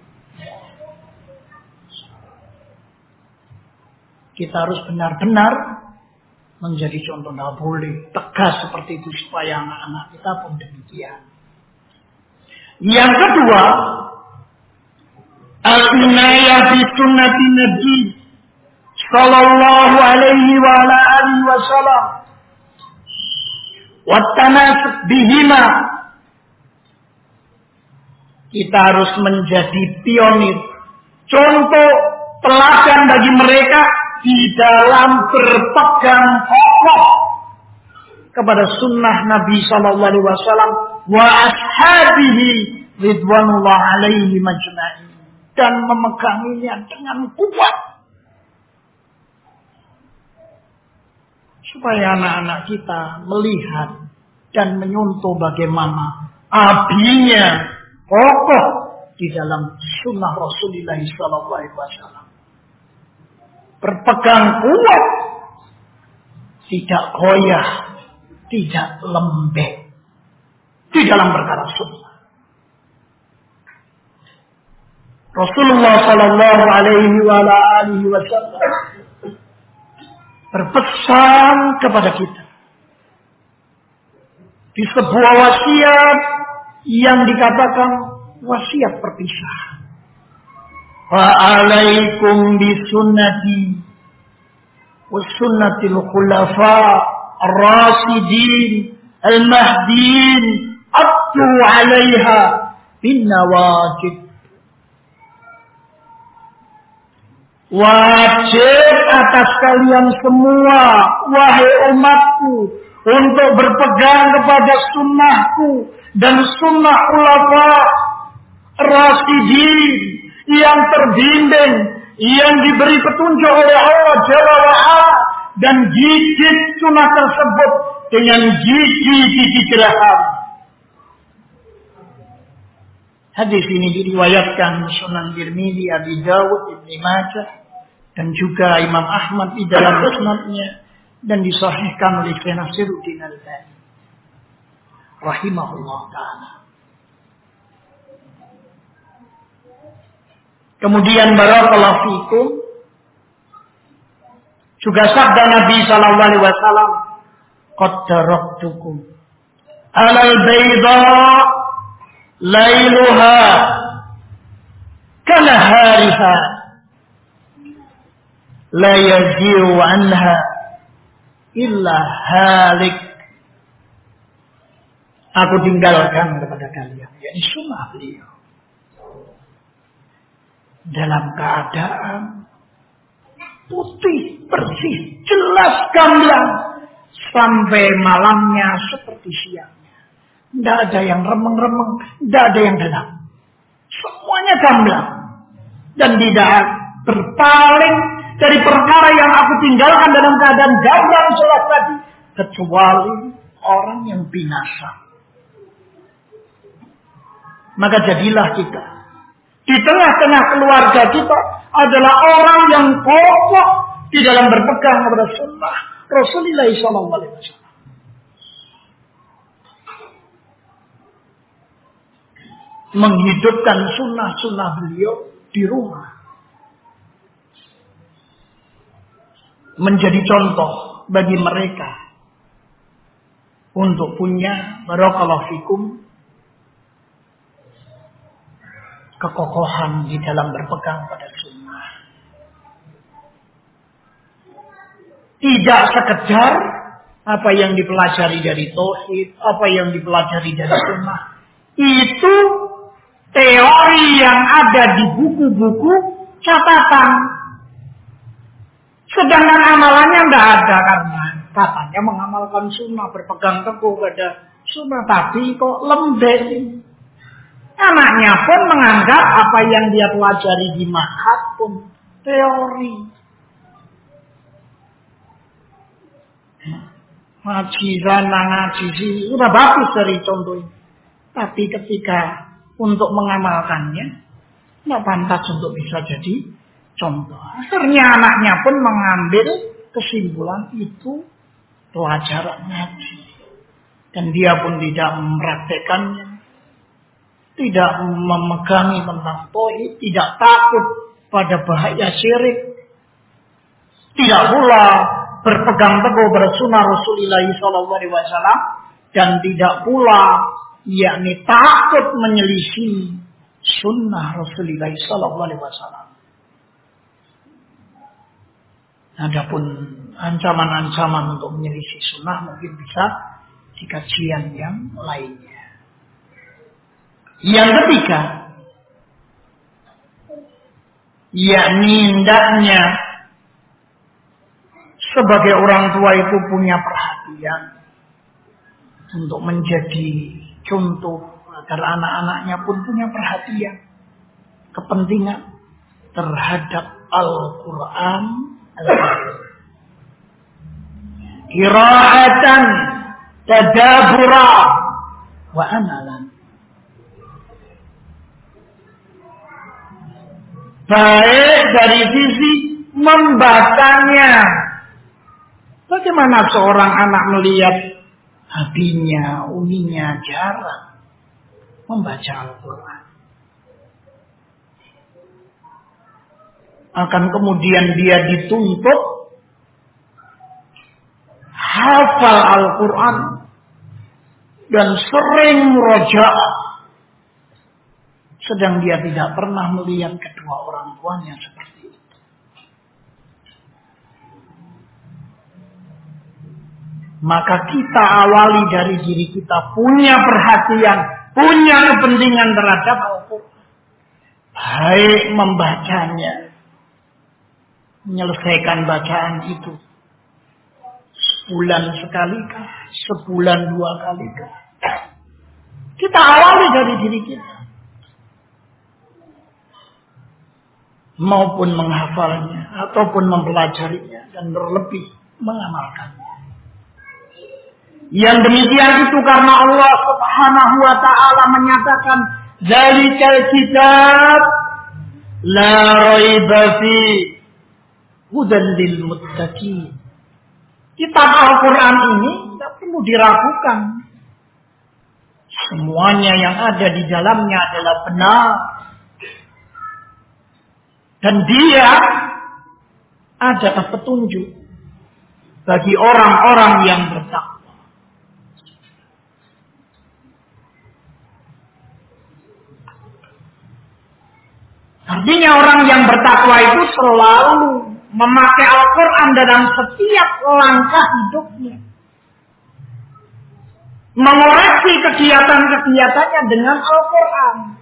Kita harus benar-benar menjadi contoh. Tidak boleh tegas seperti itu supaya anak-anak kita pun demikian. Yang kedua, al-inayah bi sunnati nabi sallallahu alaihi wa ala alihi wasallam wattanasuk bihima kita harus menjadi pionir. Contoh teladan bagi mereka di dalam berpegang kokoh kepada sunnah Nabi Shallallahu Alaihi Wasallam wa ashabihi ridwanullah alaihi majma'in dan memeganginya dengan kuat. Supaya anak-anak kita melihat dan menyuntuh bagaimana apinya kokoh di dalam sunnah Rasulullah SAW. Berpegang kuat, tidak goyah, tidak lembek di dalam perkara sunnah. Rasulullah Sallallahu Alaihi Wasallam berpesan kepada kita di sebuah wasiat yang dikatakan wasiat perpisah. Wa alaikum bisunnati wa sunnatil khulafa ar-rasidin al-mahdin abdu 'alaiha bin nawajib Wajib atas kalian semua, wahai umatku, untuk berpegang kepada sunnahku dan sunnah ulama rasidin yang terbimbing, yang diberi petunjuk oleh Allah Jalla wa'ala dan gigit sunnah tersebut dengan gigi-gigi geraham. Hadis ini diriwayatkan Sunan Tirmidzi, Abi Dawud, Ibnu Majah dan juga Imam Ahmad di dalam musnadnya dan disahihkan oleh Syekh Al-Albani rahimahullah taala. Kemudian barakallahu fikum juga sabda Nabi sallallahu alaihi wasallam qad taraktukum alal bayda lailuha kanahariha la yaziu anha illa halik aku tinggalkan kepada kalian. Yakni sunnah beliau. Dalam keadaan putih bersih jelas gamblang. Sampai malamnya seperti siangnya. Tidak ada yang remeng-remeng tidak ada yang gelap semuanya gamblang. Dan tidak berpaling dari perkara yang aku tinggalkan dalam keadaan gamblang jelas tadi kecuali orang yang binasa. Maka jadilah kita di tengah-tengah keluarga kita adalah orang yang kokoh di dalam berpegang kepada sunnah Rasulullah SAW. Menghidupkan sunnah-sunnah beliau di rumah. menjadi contoh bagi mereka untuk punya barakallahu fikum kekokohan di dalam berpegang pada sunnah. Tidak sekedar apa yang dipelajari dari tauhid, apa yang dipelajari dari sunnah. Itu teori yang ada di buku-buku catatan Sedangkan amalannya tidak ada karena katanya mengamalkan sunnah berpegang teguh pada sunnah tapi kok lembek. Anaknya pun menganggap apa yang dia pelajari di mahat pun teori. Ngaji sana, ngaji sih, udah bagus dari contoh ini. Tapi ketika untuk mengamalkannya, nggak pantas untuk bisa jadi contoh. Akhirnya anaknya pun mengambil kesimpulan itu pelajaran ngaji. Dan dia pun tidak mempraktekannya. Tidak memegangi tentang tohid. Tidak takut pada bahaya syirik. Tidak pula berpegang teguh pada sunnah Rasulullah SAW. Dan tidak pula yakni takut menyelisih sunnah Rasulullah SAW. Adapun ancaman-ancaman untuk menyelisih sunnah mungkin bisa di kajian yang lainnya. Yang ketiga, yakni hendaknya sebagai orang tua itu punya perhatian untuk menjadi contoh agar anak-anaknya pun punya perhatian, kepentingan terhadap Al-Quran Kira'atan tadabura wa amalan. Baik dari sisi membacanya. Bagaimana seorang anak melihat hatinya, uninya jarang membaca Al-Quran. Akan kemudian dia dituntut hafal Al-Quran dan sering rojaah. Sedang dia tidak pernah melihat kedua orang tuanya seperti itu. Maka kita awali dari diri kita punya perhatian, punya kepentingan terhadap Al-Quran. Baik membacanya, menyelesaikan bacaan itu. Sebulan sekali kah? Sebulan dua kali kah? Kita awali dari diri kita. Maupun menghafalnya, ataupun mempelajarinya, dan berlebih mengamalkannya. Yang demikian itu karena Allah Subhanahu wa taala menyatakan zalikal kitab la raiba fi hudan lil muttaqin. Kitab Al-Qur'an ini tidak perlu diragukan. Semuanya yang ada di dalamnya adalah benar. Dan dia adalah petunjuk bagi orang-orang yang bertakwa. Artinya orang yang bertakwa itu selalu memakai Al-Quran dalam setiap langkah hidupnya. Mengoreksi kegiatan-kegiatannya dengan Al-Quran.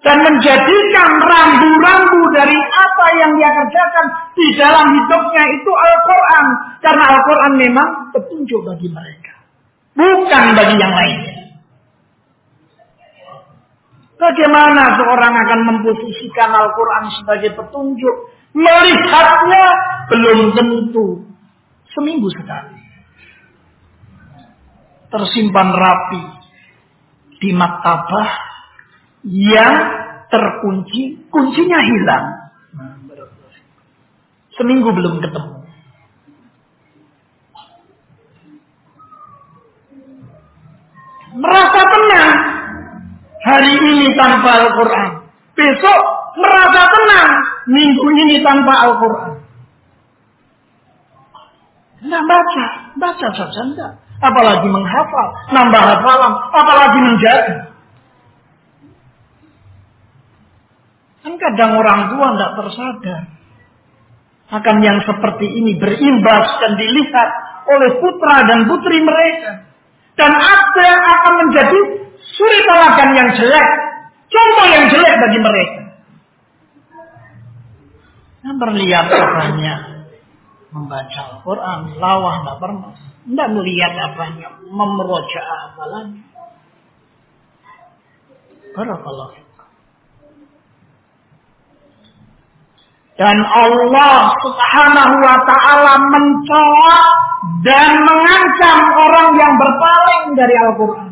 Dan menjadikan rambu-rambu dari apa yang dia kerjakan di dalam hidupnya itu Al-Quran. Karena Al-Quran memang petunjuk bagi mereka. Bukan bagi yang lainnya. Bagaimana seorang akan memposisikan Al-Quran sebagai petunjuk? Melihatnya belum tentu. Seminggu sekali. Tersimpan rapi di maktabah yang terkunci, kuncinya hilang. Seminggu belum ketemu. Merasa tenang hari ini tanpa Al-Quran. Besok merasa tenang minggu ini tanpa Al-Quran. Tidak baca, baca saja enggak. Apalagi menghafal, nambah hafalan, apalagi menjaga. Kan kadang orang tua tidak tersadar. Akan yang seperti ini berimbas dan dilihat oleh putra dan putri mereka. Dan ada akan menjadi suri teladan yang jelek. Contoh yang jelek bagi mereka. Yang berlihat apanya membaca Al-Quran, lawah tidak pernah. Tidak melihat apanya, memeroja hafalannya. Barakallah. Dan Allah subhanahu wa ta'ala mencela dan mengancam orang yang berpaling dari Al-Quran.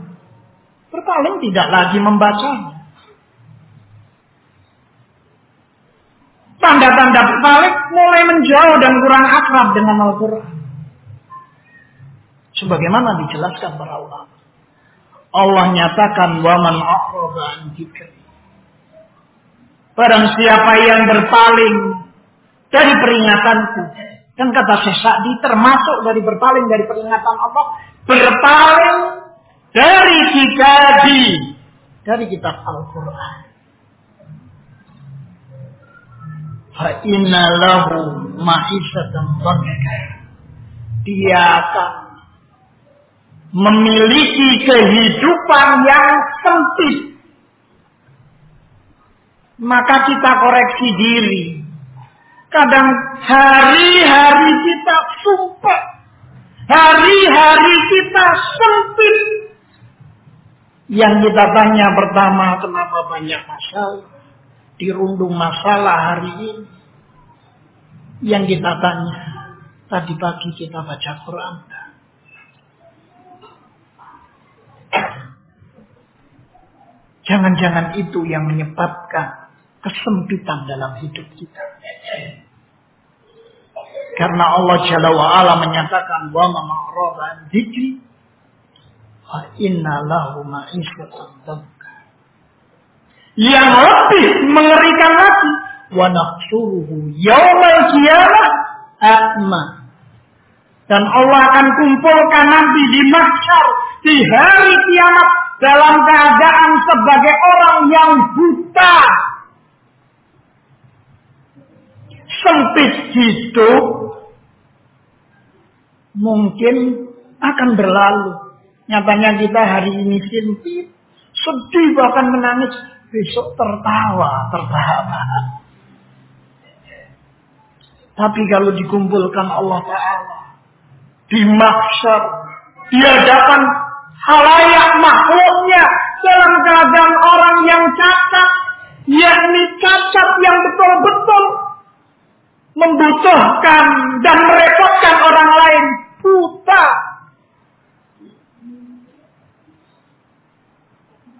Berpaling tidak lagi membacanya. Tanda-tanda berpaling mulai menjauh dan kurang akrab dengan Al-Quran. Sebagaimana dijelaskan para ulama. Allah nyatakan waman a'rada an Barang siapa yang berpaling dari peringatanku. Dan kata Syekh Sa'di termasuk dari berpaling dari peringatan Allah. Berpaling dari kitabi. Dari kitab Al-Quran. Fa'inna lahu ma'isatan Dia akan memiliki kehidupan yang sempit. Maka kita koreksi diri. Kadang hari-hari kita sumpah. Hari-hari kita sempit. Yang kita tanya pertama, kenapa banyak masalah? Dirundung masalah hari ini. Yang kita tanya, tadi pagi kita baca Quran. Jangan-jangan itu yang menyebabkan kesempitan dalam hidup kita. Karena Allah Jalla wa'ala menyatakan wa ma'rada dzikri Fa inna lahu ma'isyatan Yang lebih mengerikan lagi, wa nahsyuruhu yaumal qiyamah a'ma. Dan Allah akan kumpulkan nanti di mahsyar di hari kiamat dalam keadaan sebagai orang yang buta. Sempit hidup mungkin akan berlalu. Nyatanya kita hari ini sempit, sedih bahkan menangis, besok tertawa, terbahak-bahak. Tapi kalau dikumpulkan Allah Ta'ala di mahsyar, halayak makhluknya dalam keadaan orang yang cacat, yakni cacat yang betul-betul membutuhkan dan merepotkan orang lain, buta.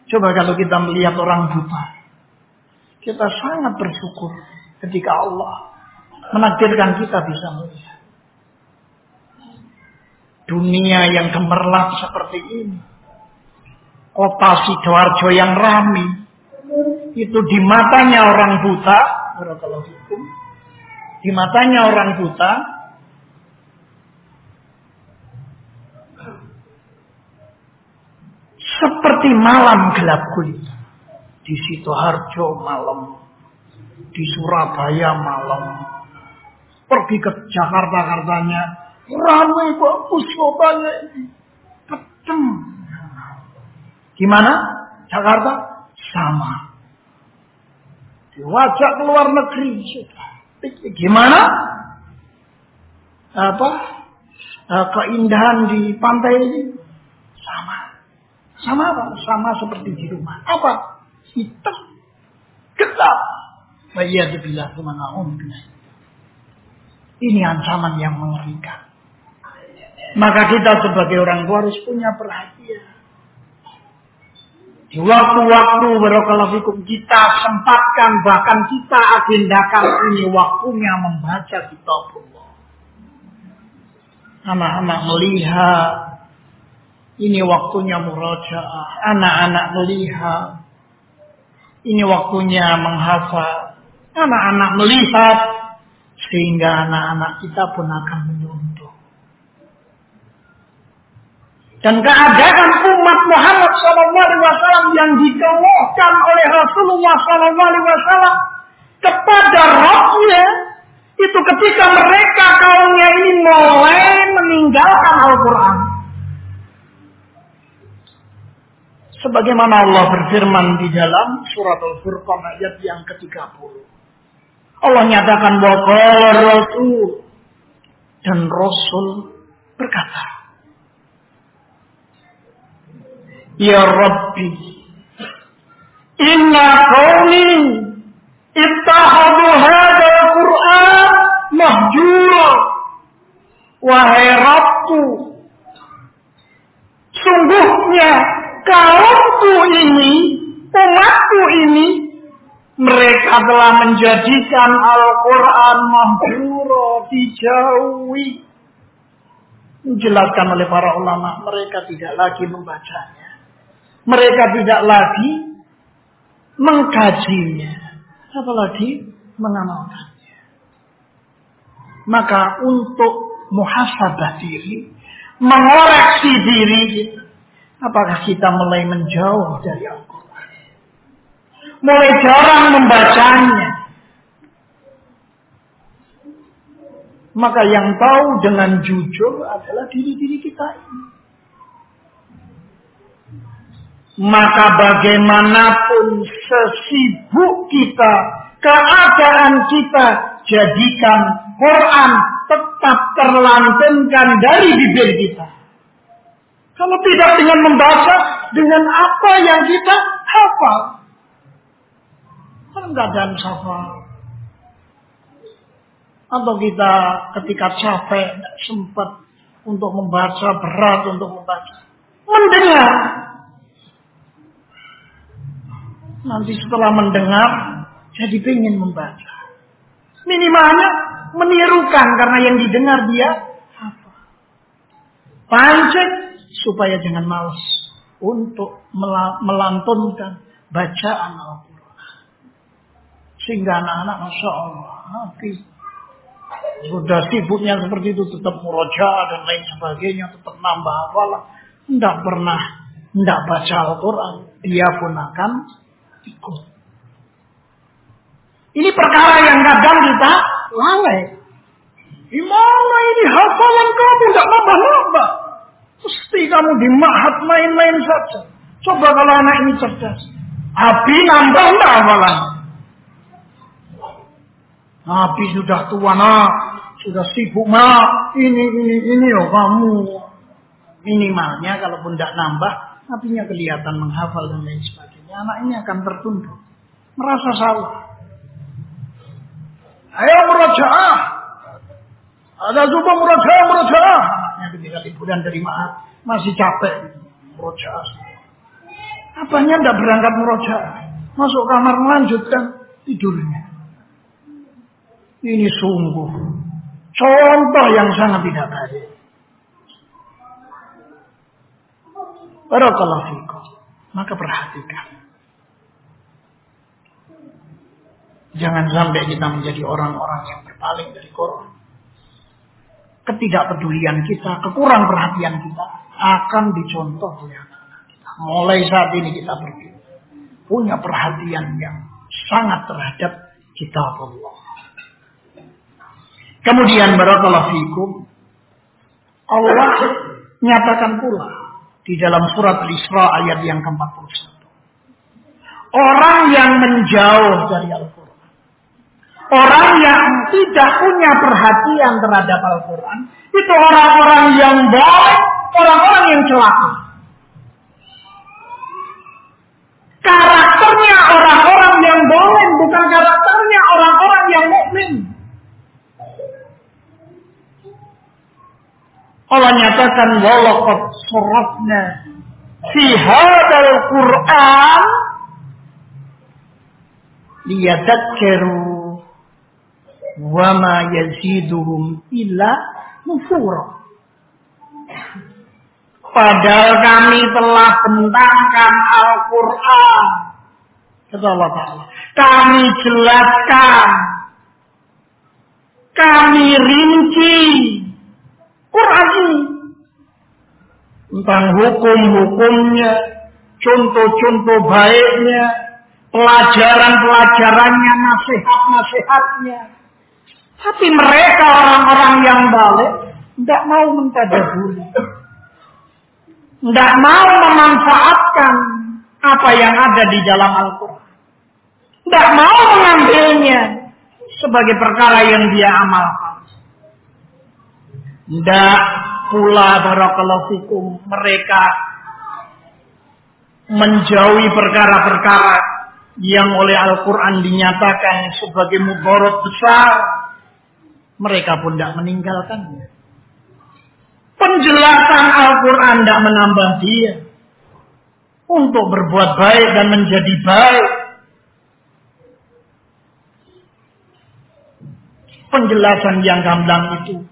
Coba kalau kita melihat orang buta, kita sangat bersyukur ketika Allah menakdirkan kita bisa melihat dunia yang gemerlap seperti ini. Kota Sidoarjo yang ramai. Itu di matanya orang buta. hukum. Di matanya orang buta. Seperti malam gelap kulit. Di Sidoarjo malam. Di Surabaya malam. Pergi ke Jakarta katanya Ramai kotanya ini. Ketem. Gimana? Jakarta? Sama. Diwajak ke luar negeri. Gimana? Apa? Eh, keindahan di pantai ini? Sama. Sama apa? Sama seperti di rumah. Apa? Hitam. Gelap. Om. Ini ancaman yang mengerikan. Maka kita sebagai orang tua harus punya perhatian. Di waktu-waktu fikum kita sempatkan bahkan kita agendakan ini waktunya membaca kitabullah. Anak-anak melihat ini waktunya murajaah. Anak-anak melihat ini waktunya menghafal. Anak-anak melihat sehingga anak-anak kita pun akan menyuntuh. Dan keadaan umat Muhammad SAW yang dikeluhkan oleh Rasulullah SAW kepada Rabbnya itu ketika mereka kaumnya ini mulai meninggalkan Al-Quran. Sebagaimana Allah berfirman di dalam surat Al-Furqan ayat yang ke-30. Allah nyatakan bahwa Rasul dan Rasul berkata, Ya Rabbi, Inna qawmi ittahadu hadha Qur'an mahjura. Wahai Rabbku, sungguhnya kaumku ini, umatku ini, mereka telah menjadikan Al-Quran mahjura dijauhi. Dijelaskan oleh para ulama, mereka tidak lagi membacanya mereka tidak lagi mengkajinya, apalagi mengamalkannya. Maka untuk muhasabah diri, mengoreksi diri, apakah kita mulai menjauh dari Al-Quran? Mulai jarang membacanya. Maka yang tahu dengan jujur adalah diri-diri kita ini. Maka bagaimanapun sesibuk kita, keadaan kita, jadikan Quran tetap terlantunkan dari bibir kita. Kalau tidak dengan membaca, dengan apa yang kita hafal. Enggak dan hafal. Atau kita ketika capek, sempat untuk membaca, berat untuk membaca. Mendengar Nanti setelah mendengar, jadi ingin membaca. Minimalnya menirukan karena yang didengar dia apa. Pancek supaya jangan males untuk melantunkan bacaan Al-Quran. Sehingga anak-anak Masya Allah habis. Sudah sibuknya seperti itu tetap muroja dan lain sebagainya. Tetap nambah hafalan. Tidak pernah tidak baca Al-Quran. Dia pun akan ikut. Ini perkara yang kadang kita lalai. Gimana ini hafalan kamu tidak nambah-nambah. Pasti kamu di mahat main-main saja. Coba kalau anak ini cerdas. Abi nambah enggak hafalan. Abi sudah tua nak. Sudah sibuk nak. Ini, ini, ini loh kamu. Minimalnya kalaupun tidak nambah. Apinya kelihatan menghafal dan lain sebagainya. Anak ini akan tertunduk. Merasa salah. Ayo murajaah. Ada coba murajaah, murajaah. Anaknya ketika liburan dari maaf masih capek. Murajaah. Apanya tidak berangkat murajaah. Masuk kamar melanjutkan tidurnya. Ini sungguh contoh yang sangat tidak baik. Barakallahu fikum. Maka perhatikan. Jangan sampai kita menjadi orang-orang yang berpaling dari Quran. Ketidakpedulian kita, kekurang perhatian kita akan dicontoh oleh anak-anak kita. Mulai saat ini kita pergi. Punya perhatian yang sangat terhadap kitab Allah. Kemudian barakallahu fikum. Allah nyatakan pula di dalam surat Al-Isra ayat yang ke-41. Orang yang menjauh dari Al-Quran Orang yang tidak punya perhatian terhadap Al-Quran, itu orang-orang yang baik, orang-orang yang celaka. Karakternya orang-orang yang boleh, bukan karakternya orang-orang yang mukmin. Allah nyatakan walaqad sarafna fi hadzal Qur'an liyadhakkaru wama yaziduhum illa nufura. Padahal kami telah bentangkan Al-Quran. Allah Ta'ala. Kami jelaskan. Kami rinci. Quran ini. Tentang hukum-hukumnya. Contoh-contoh baiknya. Pelajaran-pelajarannya. Nasihat-nasihatnya tapi mereka orang-orang yang balik tidak mau mentadaburi. Tidak mau memanfaatkan apa yang ada di dalam Al-Quran. Tidak mau mengambilnya sebagai perkara yang dia amalkan. Tidak pula barakallahu fikum mereka menjauhi perkara-perkara yang oleh Al-Quran dinyatakan sebagai mudarat besar mereka pun tidak meninggalkannya. Penjelasan Al-Quran tidak menambah dia. Untuk berbuat baik dan menjadi baik. Penjelasan yang gamblang itu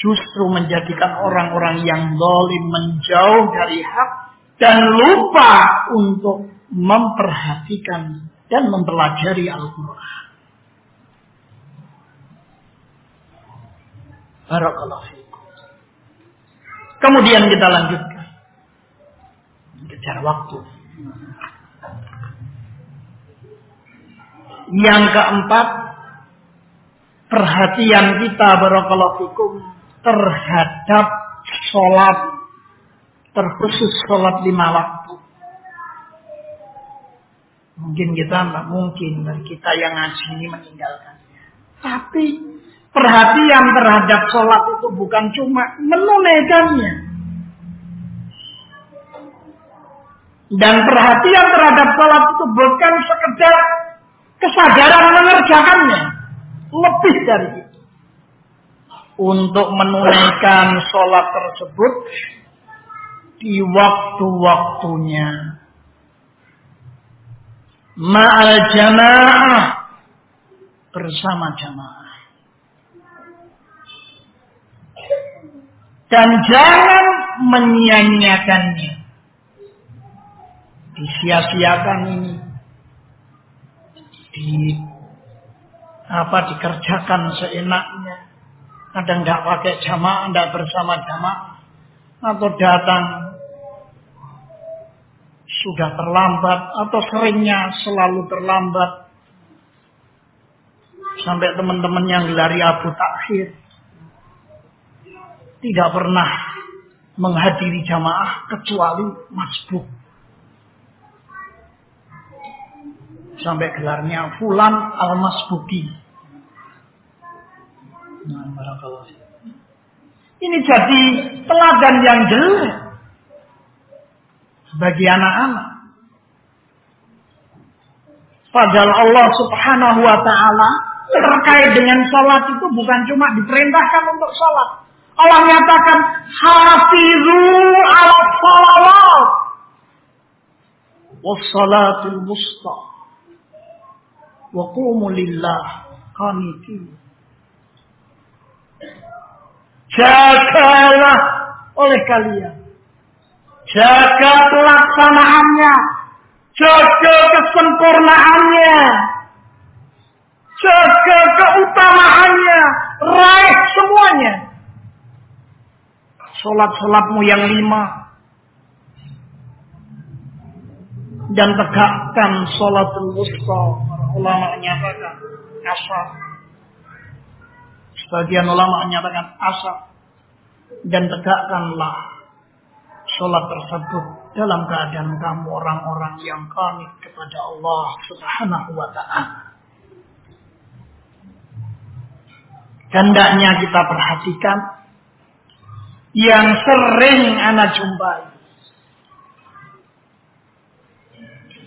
justru menjadikan orang-orang yang dolim menjauh dari hak dan lupa untuk memperhatikan dan mempelajari Al-Quran. Barakallahu fiikum. Kemudian kita lanjutkan. Kejar waktu. Yang keempat, perhatian kita barakallahu fikum terhadap sholat terkhusus sholat lima waktu. Mungkin kita mungkin kita yang ngaji ini meninggalkan. Tapi Perhatian terhadap sholat itu bukan cuma menunaikannya. Dan perhatian terhadap sholat itu bukan sekedar kesadaran mengerjakannya. Lebih dari itu. Untuk menunaikan sholat tersebut di waktu-waktunya. Ma'al jamaah bersama jamaah. Dan jangan menyia-nyiakannya. Disia-siakan ini. Di apa dikerjakan seenaknya. Kadang tidak pakai jamaah, tidak bersama jamaah. Atau datang sudah terlambat atau seringnya selalu terlambat sampai teman-teman yang gelari Abu Takhir tidak pernah menghadiri jamaah kecuali masbuk. Sampai gelarnya Fulan al-Masbuki. Nah, Ini jadi teladan yang jelek bagi anak-anak. Padahal Allah subhanahu wa ta'ala terkait dengan sholat itu bukan cuma diperintahkan untuk sholat. Allah menyatakan hafizu ala salawat wassalatul wusta wa qumu lillah qanitin. Jagalah oleh kalian. Jaga pelaksanaannya. Jaga kesempurnaannya jaga keutamaannya, raih semuanya. Sholat-sholatmu yang lima. Dan tegakkan sholatul wusta. Ulama menyatakan asal. Sebagian ulama menyatakan asal. Dan tegakkanlah sholat tersebut dalam keadaan kamu orang-orang yang kanit kepada Allah subhanahu wa ta'ala. hendaknya kita perhatikan yang sering anak jumpai.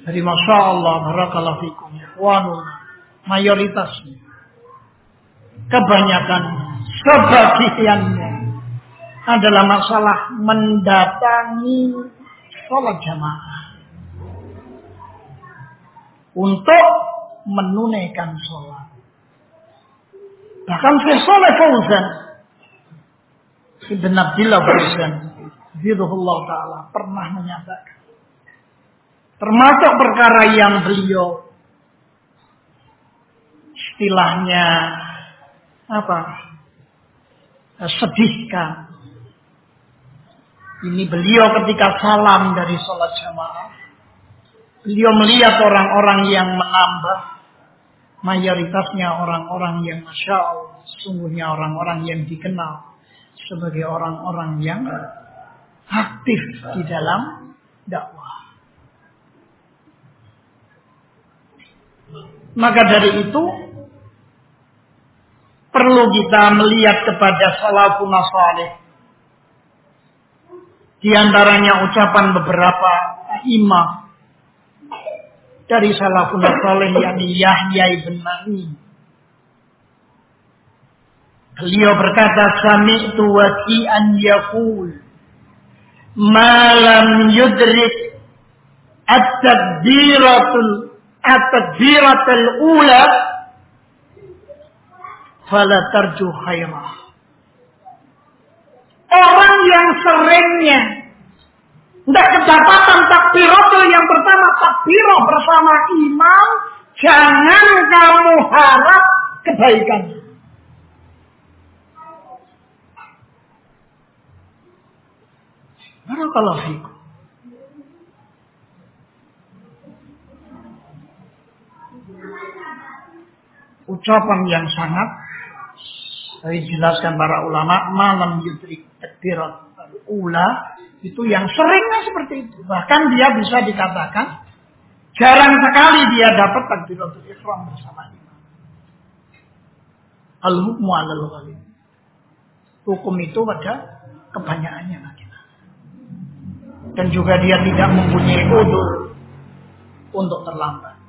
Dari Masya Allah, Barakallahu Fikum, Ikhwanul, mayoritasnya, kebanyakan, sebagiannya adalah masalah mendatangi sholat jamaah untuk menunaikan sholat. Bahkan Syekh Saleh Fauzan Ibn Abdillah Fauzan Zidullah Ta'ala. Pernah menyatakan. Termasuk perkara yang beliau istilahnya apa? Sedihkan. Ini beliau ketika salam dari sholat jamaah beliau melihat orang-orang yang menambah mayoritasnya orang-orang yang masya Allah, sungguhnya orang-orang yang dikenal sebagai orang-orang yang aktif di dalam dakwah. Maka dari itu perlu kita melihat kepada salafun salih. Di antaranya ucapan beberapa imam dari salafun saleh yakni Yahya ibn Ma'in. Beliau berkata sami'tu waki'an yaqul ma lam yudrik at-tadbiratul at-tadbiratul ula fala tarju khairah. Orang yang seringnya tidak kedapatan takbiratul yang pertama takbirah bersama imam. Jangan kamu harap kebaikan. Barakallahu fikum. Ucapan yang sangat dijelaskan para ulama malam yudrik takbirat ula itu yang seringnya seperti itu. Bahkan dia bisa dikatakan jarang sekali dia dapat takbiratul ihram bersama imam. Al-hukmu alal. Hukum itu pada kebanyakannya. Dan juga dia tidak mempunyai udur untuk terlambat.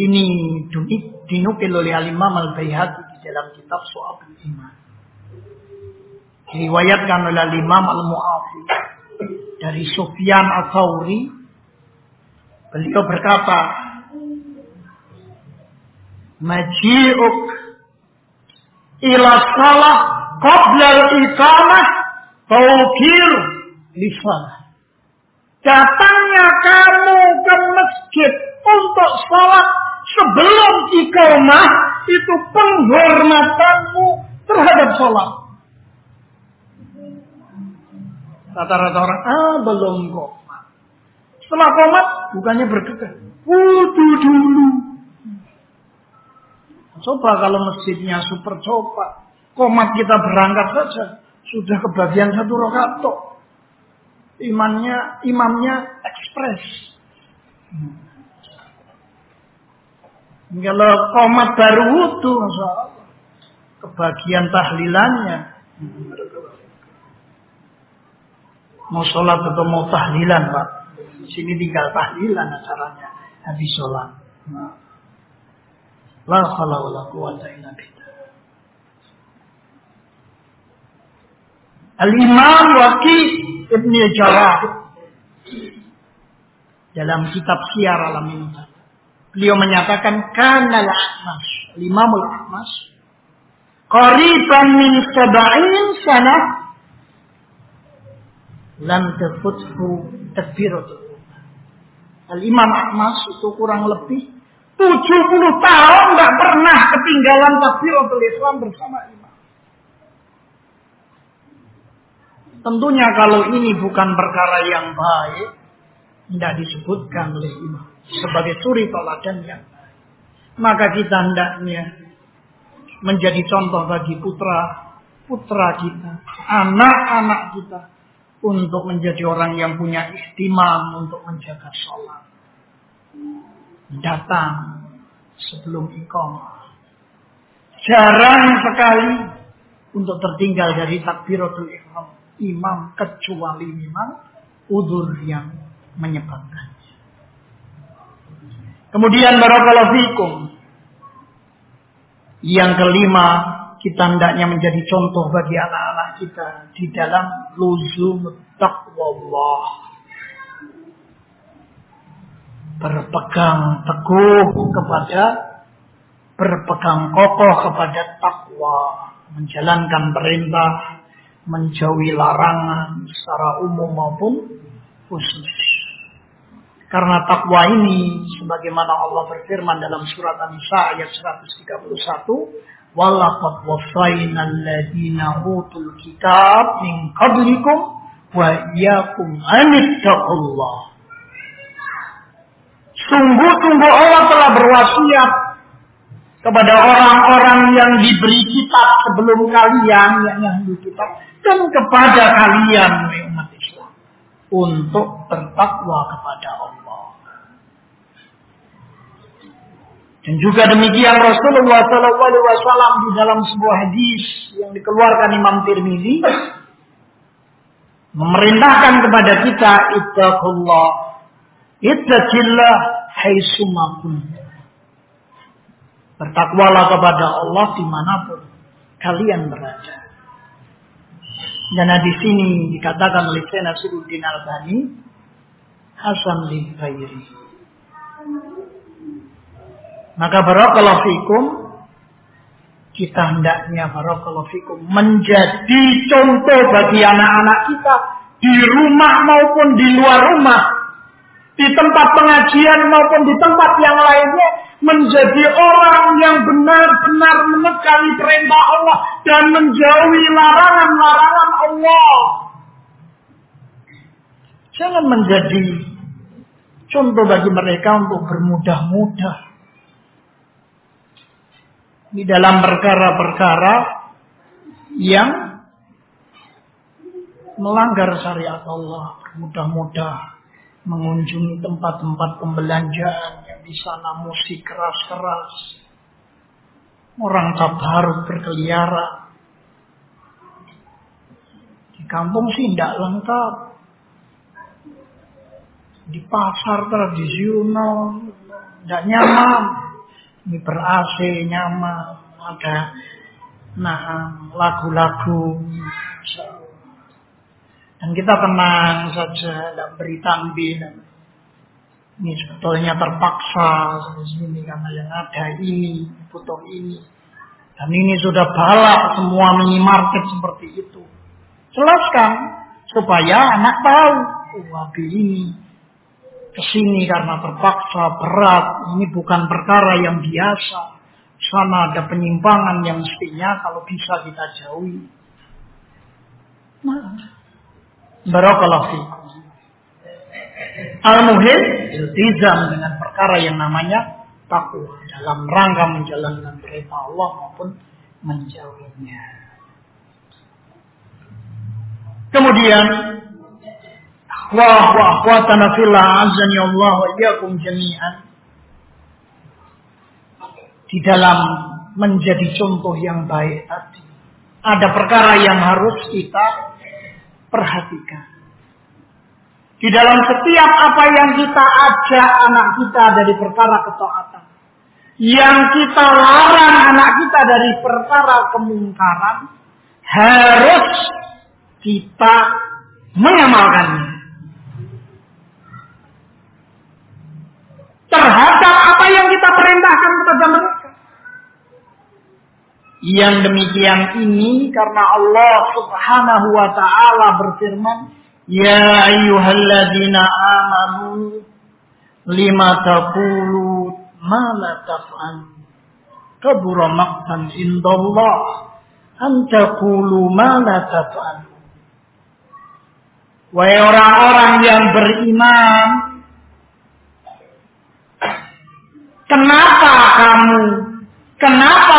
Ini dinukil oleh Al-Imam Al-Bayhaqi di dalam kitab Soal Iman. Diriwayatkan oleh Imam Al-Mu'afi dari Sufyan Al-Thawri. Beliau berkata, Maji'uk ila salah qabla al-iqamah tawkir lisalah. Datangnya kamu ke masjid untuk sholat sebelum iqamah itu penghormatanmu terhadap sholat. Rata-rata orang, ah belum komat. Setelah komat, bukannya bergegas. Wudhu dulu. Coba kalau masjidnya super coba. Komat kita berangkat saja. Sudah kebagian satu rokaat Imannya, imamnya ekspres. Kalau komat baru wudhu, kebagian tahlilannya. Mau sholat atau mau tahlilan, Pak. Sini tinggal tahlilan acaranya. Habis sholat. Wa la quwata illa billah. Al-Imam Waqi Ibn Jarrah. Dalam kitab Syiar Alamin beliau menyatakan kana al-Ahmas. Imam al-Ahmas. Qariban min sab'in sanah lam tafuthu takbiratul Al-Imam Ahmas itu kurang lebih 70 tahun nggak pernah ketinggalan takbiratul Islam bersama imam. Tentunya kalau ini bukan perkara yang baik, tidak disebutkan oleh imam sebagai suri toladan yang baik. Maka kita hendaknya menjadi contoh bagi putra putra kita, anak-anak kita untuk menjadi orang yang punya istimam untuk menjaga sholat. Datang sebelum iqamah. Jarang sekali untuk tertinggal dari takbiratul ihram imam kecuali memang udur yang menyebabkan. Kemudian barakallahu fikum. Yang kelima, kita hendaknya menjadi contoh bagi anak-anak kita di dalam luzum taqwallah. Berpegang teguh kepada berpegang kokoh kepada takwa, menjalankan perintah, menjauhi larangan secara umum maupun khusus. Karena takwa ini sebagaimana Allah berfirman dalam surat An-Nisa ayat 131, Walaqad wasayna alladhina utul kitab min qablikum wa iyyakum anittaqullah. Sungguh-sungguh Allah telah berwasiat kepada orang-orang yang diberi kitab sebelum kalian yang ahli kitab dan kepada kalian umat Islam untuk bertakwa kepada Allah. Dan juga demikian Rasulullah SAW di dalam sebuah hadis yang dikeluarkan Imam Tirmizi memerintahkan kepada kita ittaqullah ittaqillah haitsuma Bertakwalah kepada Allah di mana pun kalian berada. Dan di sini dikatakan oleh Sayyidina Nasiruddin Albani Hasan li khairi. Maka barakallahu fikum kita hendaknya barakallahu fikum menjadi contoh bagi anak-anak kita di rumah maupun di luar rumah, di tempat pengajian maupun di tempat yang lainnya menjadi orang yang benar-benar menekani perintah Allah dan menjauhi larangan-larangan Allah. Jangan menjadi contoh bagi mereka untuk bermudah-mudah di dalam perkara-perkara yang melanggar syariat Allah, mudah-mudah mengunjungi tempat-tempat pembelanjaan yang di sana musik keras-keras, orang tabarut berkeliaran. Di kampung sih tidak lengkap. Di pasar tradisional tidak nyaman ini ber AC nyaman ada nah lagu-lagu dan kita tenang saja tidak beri tambih ini sebetulnya terpaksa di sini karena yang ada ini butuh ini Dan ini sudah balak semua minimarket seperti itu. Jelaskan supaya anak tahu, oh, ini ke sini karena terpaksa berat. Ini bukan perkara yang biasa. Sana ada penyimpangan yang mestinya kalau bisa kita jauhi. Nah, barakallahu fikum. Al-muhim iltizam dengan perkara yang namanya takwa dalam rangka menjalankan perintah Allah maupun menjauhinya. Kemudian wah wah wah tanafillah azan ya Allah wa iyyakum jami'an di dalam menjadi contoh yang baik tadi ada perkara yang harus kita perhatikan di dalam setiap apa yang kita ajak anak kita dari perkara ketaatan. Yang kita larang anak kita dari perkara kemungkaran. Harus kita mengamalkannya. Terhadap apa yang kita perintahkan kepada mereka. Yang demikian ini karena Allah Subhanahu wa taala berfirman, "Ya ayyuhalladzina amanu lima taqulu ma la taf'alun." Kabura maqtan indallah an taqulu ma la taf'alun. Wahai orang-orang yang beriman, kenapa kamu, kenapa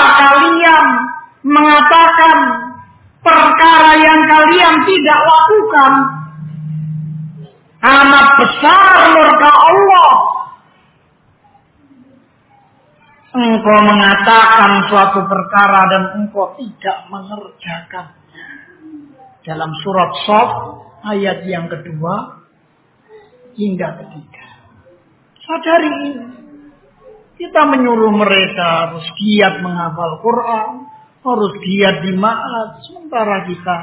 mengatakan perkara yang kalian tidak lakukan amat besar murka Allah. Engkau mengatakan suatu perkara dan engkau tidak mengerjakannya. Dalam surat Sof ayat yang kedua hingga ketiga. Sadari ini. Kita menyuruh mereka harus giat menghafal Quran, harus giat di ma'at. Sementara kita,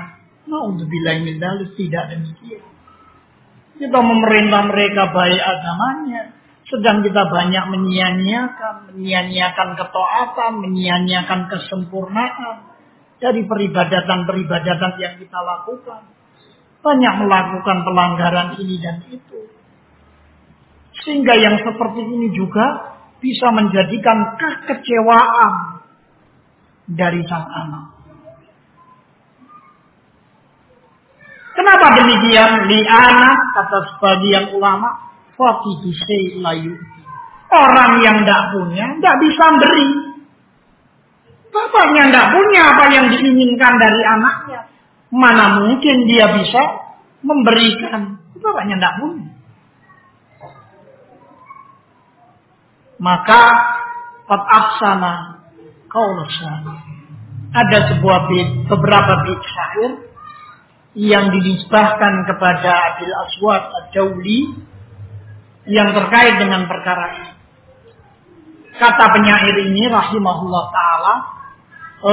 min tidak demikian. Kita memerintah mereka baik agamanya. Sedang kita banyak menyia-nyiakan, menyia-nyiakan ketaatan, menyia-nyiakan kesempurnaan dari peribadatan-peribadatan yang kita lakukan. Banyak melakukan pelanggaran ini dan itu. Sehingga yang seperti ini juga bisa menjadikan kekecewaan dari sang anak. Kenapa demikian? Li'ana kata sebagian ulama, fakidu layu. Orang yang tidak punya tidak bisa beri. Bapaknya tidak punya apa yang diinginkan dari anaknya. Mana mungkin dia bisa memberikan. Bapaknya tidak punya. Maka Pat Aksana kau Ada sebuah beberapa bid syair yang dinisbahkan kepada Abil Aswad Ad-Dawli yang terkait dengan perkara ini. Kata penyair ini rahimahullah taala,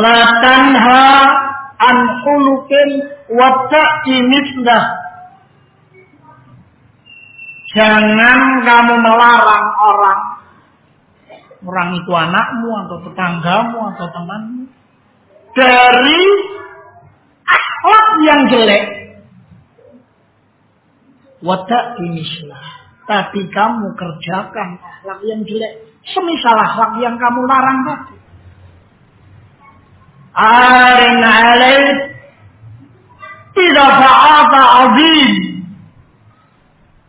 la tanha an khuluqin wa Jangan kamu melarang orang orang itu anakmu atau tetanggamu atau temanmu dari akhlak yang jelek. Wadak dimislah. Tapi kamu kerjakan akhlak yang jelek. Semisal akhlak yang kamu larang tadi. Arin alaih. Tidak fa'ata azim.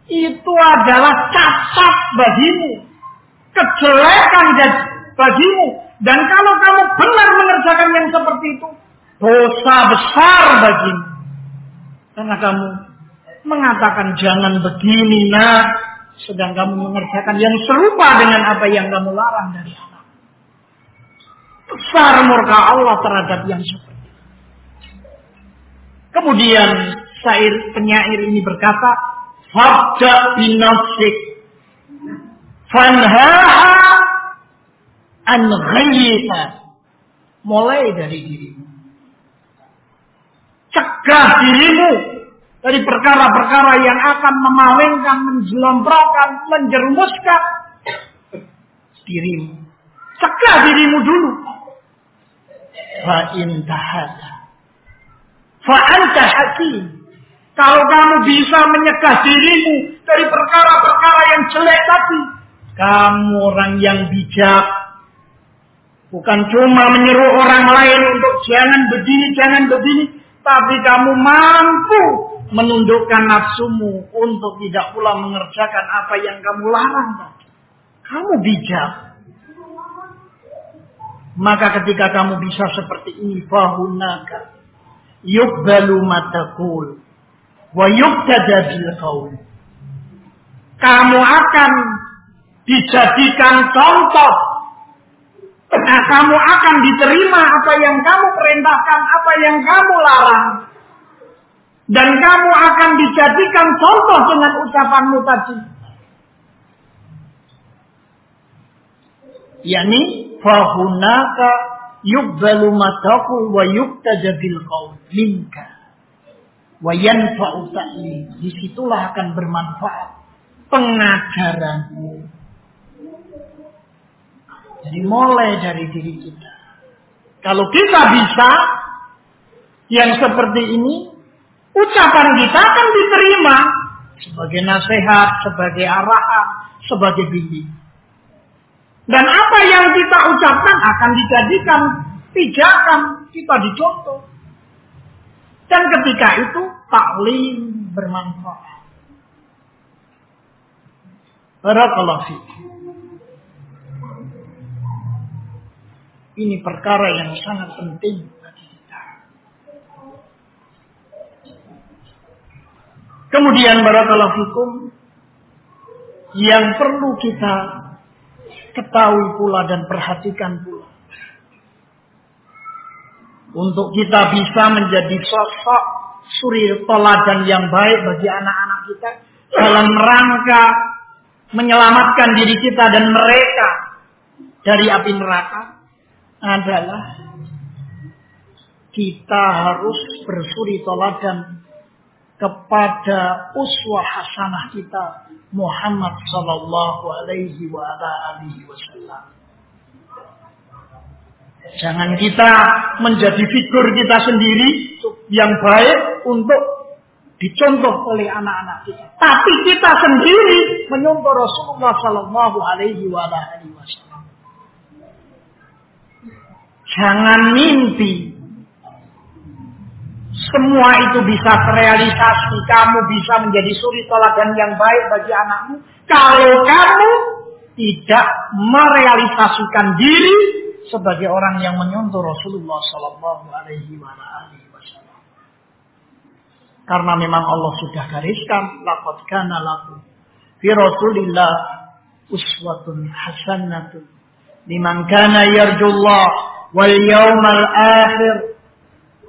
Itu adalah cacat bagimu. Kejelekan bagimu. Dan kalau kamu benar mengerjakan yang seperti itu, dosa besar bagimu. Karena kamu mengatakan jangan begini nak, sedang kamu mengerjakan yang serupa dengan apa yang kamu larang dari anak. Besar murka Allah terhadap yang seperti itu. Kemudian syair penyair ini berkata, Fabda binafsik fanhaha an Mulai dari dirimu cegah dirimu dari perkara-perkara yang akan memalingkan, menjelomprokan, menjerumuskan dirimu. Cegah dirimu dulu. fa in tahada fa anta. Kalau kamu bisa menyegah dirimu dari perkara-perkara yang jelek tadi, kamu orang yang bijak. Bukan cuma menyeru orang lain untuk jangan begini, jangan begini, tapi kamu mampu menundukkan nafsumu untuk tidak pula mengerjakan apa yang kamu larang Kamu bijak. Maka ketika kamu bisa seperti ini, fahunaka yukbalu matakul wa yuktada bil. Kamu akan dijadikan contoh. Nah, kamu akan diterima apa yang kamu perintahkan, apa yang kamu larang. Dan kamu akan dijadikan contoh dengan ucapanmu tadi. Yani fahunaka yukbalu mataku wa yuktaja bil qaul minka wa yanfa'u. Di situlah akan bermanfaat pengajaranmu. Jadi mulai dari diri kita. Kalau kita bisa yang seperti ini, ucapan kita akan diterima sebagai nasihat, sebagai arahan, sebagai bimbing. Dan apa yang kita ucapkan akan dijadikan pijakan, kita dicontoh. Dan ketika itu taklim bermanfaat. Barakallahu fiqh. Ini perkara yang sangat penting bagi kita. Kemudian barakallahu fikum yang perlu kita ketahui pula dan perhatikan pula. Untuk kita bisa menjadi sosok suri teladan yang baik bagi anak-anak kita dalam rangka menyelamatkan diri kita dan mereka dari api neraka adalah kita harus bersuri teladan kepada uswah hasanah kita Muhammad sallallahu alaihi wa alihi wasallam. Jangan kita menjadi figur kita sendiri yang baik untuk dicontoh oleh anak-anak kita. Tapi kita sendiri menyontoh Rasulullah sallallahu alaihi wa alihi wasallam. Jangan mimpi semua itu bisa terrealisasi. Kamu bisa menjadi suri toladan yang baik bagi anakmu. Kalau kamu tidak merealisasikan diri sebagai orang yang menyontoh Rasulullah Sallallahu Alaihi Wasallam. Karena memang Allah sudah gariskan, lakot kana laku fi Rasulillah uswatun hasanatun liman kana yarjullah yawmal akhir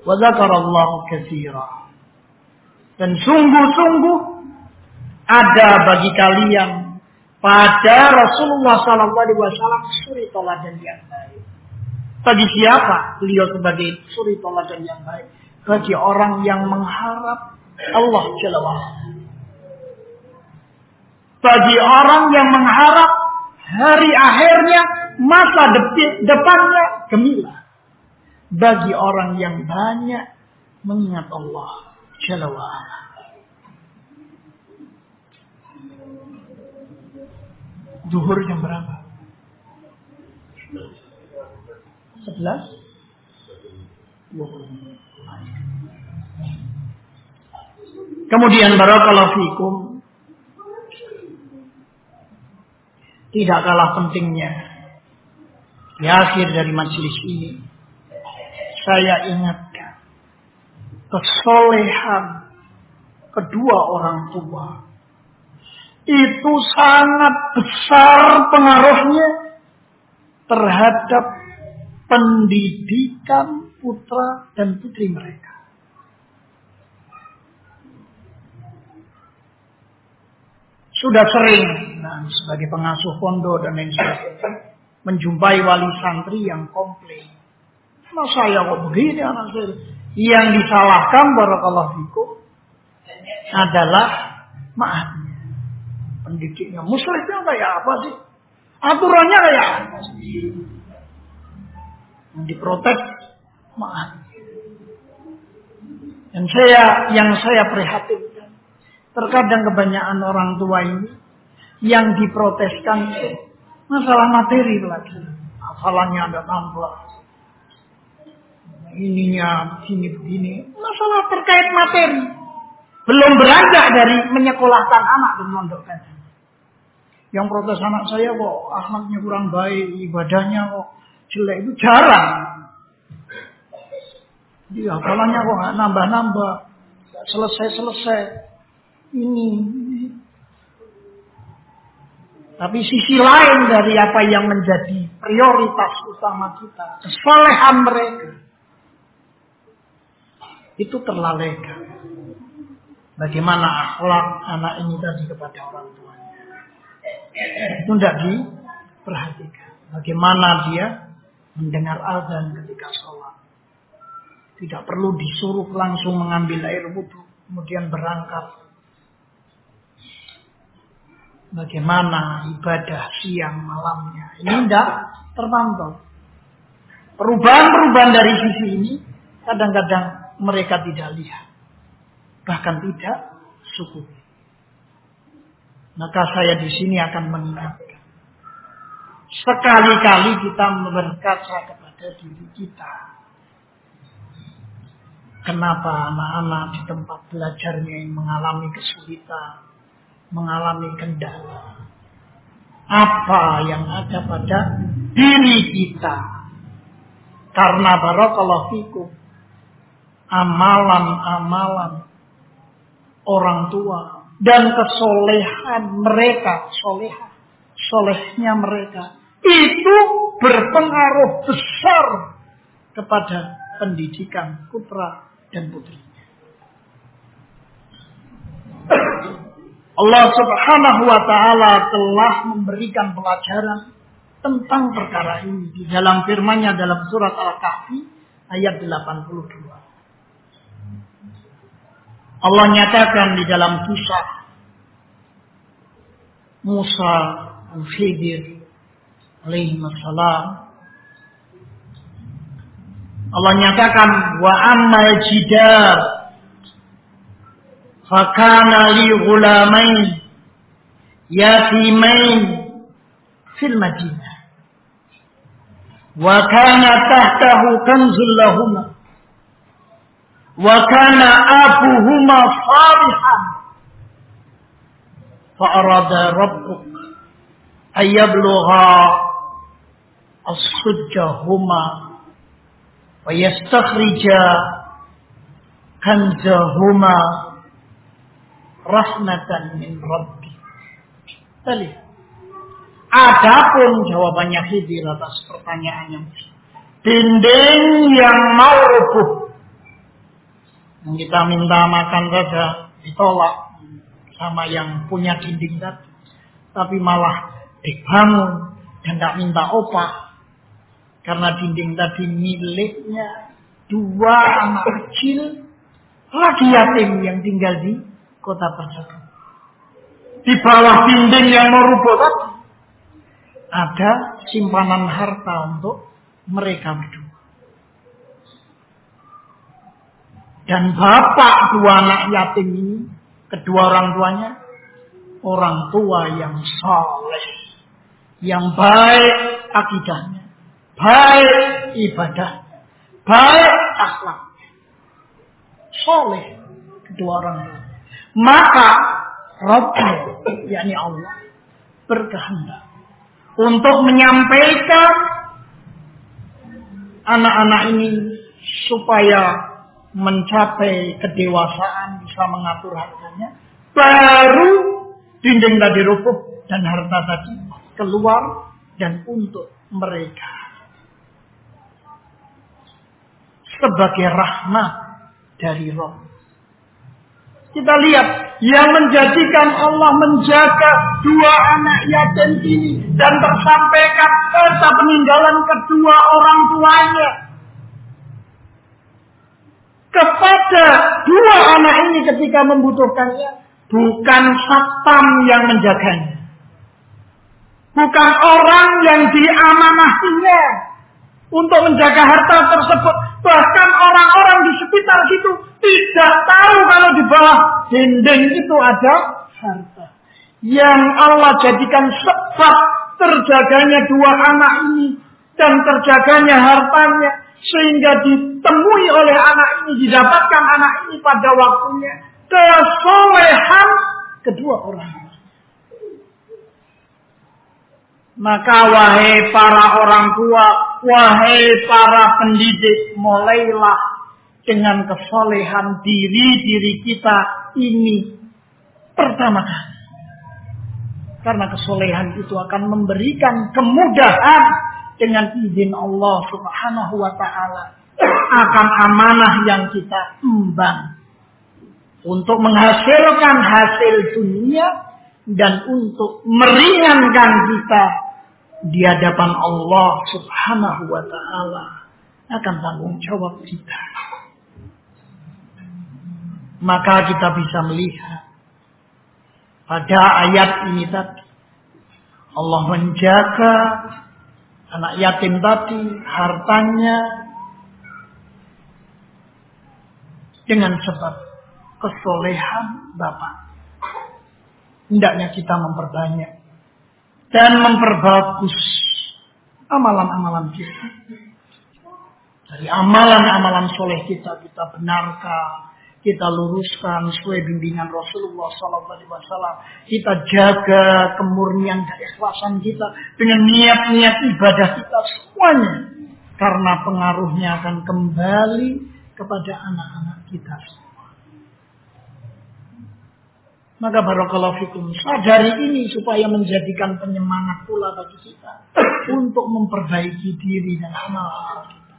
wa dzakarallahu katsira. Dan sungguh-sungguh ada bagi kalian pada Rasulullah sallallahu alaihi wasallam suri teladan yang baik. Bagi siapa? Beliau sebagai suri teladan yang baik. Bagi orang yang mengharap Allah Jalla. Bagi orang yang mengharap hari akhirnya, masa depannya gemilang bagi orang yang banyak mengingat Allah Jalla wa'ala. Zuhur jam berapa? 11? 20. Kemudian barakallahu fikum tidak kalah pentingnya di akhir dari majelis ini saya ingatkan kesolehan kedua orang tua itu sangat besar pengaruhnya terhadap pendidikan putra dan putri mereka. Sudah sering nah, sebagai pengasuh pondok dan lain sebagainya menjumpai wali santri yang komplain Mas saya kok begini anak saya. Yang disalahkan barakallahu fikum adalah maafnya. Pendidiknya. Muslimnya kayak apa sih? Aturannya kayak apa sih? Yang diprotes Maaf. Dan saya yang saya prihatinkan, terkadang kebanyakan orang tua ini yang diproteskan masalah materi lagi. Hafalannya ada tambah. Ininya begini-begini. Masalah terkait materi. Belum beranjak dari menyekolahkan anak dan mondokkan. Yang protes anak saya kok akhlaknya kurang baik, ibadahnya kok jelek itu jarang. Dia hafalannya kok nambah-nambah, selesai-selesai. Ini, Tapi sisi lain dari apa yang menjadi prioritas utama kita, kesalehan mereka, itu terlalaikan. Bagaimana akhlak anak ini tadi kepada orang tuanya. Itu tidak diperhatikan. Bagaimana dia mendengar azan ketika sholat. Tidak perlu disuruh langsung mengambil air wudhu. Kemudian berangkat. Bagaimana ibadah siang malamnya. Ini tidak terpantau. Perubahan-perubahan dari sisi ini kadang-kadang mereka tidak lihat bahkan tidak suku. Maka saya di sini akan mengingatkan. Sekali-kali kita berkaca kepada diri kita. Kenapa anak-anak di tempat belajarnya yang mengalami kesulitan, mengalami kendala? Apa yang ada pada diri kita? Karena barakallahu fikum amalan-amalan orang tua dan kesolehan mereka, soleha, solehnya mereka itu berpengaruh besar kepada pendidikan putra dan putrinya. Allah Subhanahu wa taala telah memberikan pelajaran tentang perkara ini di dalam firman-Nya dalam surat Al-Kahfi ayat 82. Allah nyatakan di dalam kisah Musa Al-Khidir alaihi salam Allah nyatakan wa ammal jidar فكان لي غلامين يتيمين في المدينة. وكان تحته كنز لهما. وكان أبوهما صالحا. فأراد ربك أن يبلغا الصجهما ويستخرج كنزهما. Rahmatan min rabbi. Tadi. Adapun jawabannya Khidir atas pertanyaannya. Dinding yang mau rubuh yang kita minta makan saja ditolak sama yang punya dinding tadi. Tapi malah dibangun dan tidak minta opah. Karena dinding tadi miliknya dua anak kecil lagi yatim yang tinggal di kota Perjaka. Di bawah dinding yang merubuh tadi ada simpanan harta untuk mereka berdua. Dan bapak dua anak yatim ini, kedua orang tuanya, orang tua yang soleh, yang baik akidahnya, baik ibadahnya, baik akhlaknya, soleh kedua orang tua. Maka Rabbi, yakni Allah, berkehendak untuk menyampaikan anak-anak ini supaya mencapai kedewasaan bisa mengatur hartanya, baru dinding tadi rubuh dan harta tadi keluar dan untuk mereka sebagai rahmat dari roh. Kita lihat yang menjadikan Allah menjaga dua anak yatim ini dan tersampaikan serta peninggalan kedua orang tuanya kepada dua anak ini ketika membutuhkannya bukan satpam yang menjaganya. Bukan orang yang diamanahnya. untuk menjaga harta tersebut. Bahkan orang-orang di sekitar situ tidak tahu kalau di bawah dinding itu ada harta. Yang Allah jadikan sebab terjaganya dua anak ini dan terjaganya hartanya sehingga ditemui oleh anak ini didapatkan anak ini pada waktunya kesolehan kedua orang Maka wahai para orang tua, wahai para pendidik, mulailah dengan kesolehan diri-diri kita ini pertama kali. Karena kesolehan itu akan memberikan kemudahan dengan izin Allah subhanahu wa ta'ala. Akan amanah yang kita emban. Untuk menghasilkan hasil dunia dan untuk meringankan kita di hadapan Allah Subhanahu wa taala akan tanggung jawab kita. Maka kita bisa melihat pada ayat ini tadi Allah menjaga anak yatim tadi hartanya dengan sebab kesolehan bapak. Hendaknya kita memperbanyak dan memperbagus amalan-amalan kita. Dari amalan-amalan soleh kita kita benarkan, kita luruskan sesuai bimbingan Rasulullah SAW. Kita jaga kemurnian dan ikhlasan kita dengan niat-niat ibadah kita semuanya, karena pengaruhnya akan kembali kepada anak-anak kita semua. Maka barakallahu fikum. Sadari ini supaya menjadikan penyemangat pula bagi kita. untuk memperbaiki diri dan amal kita.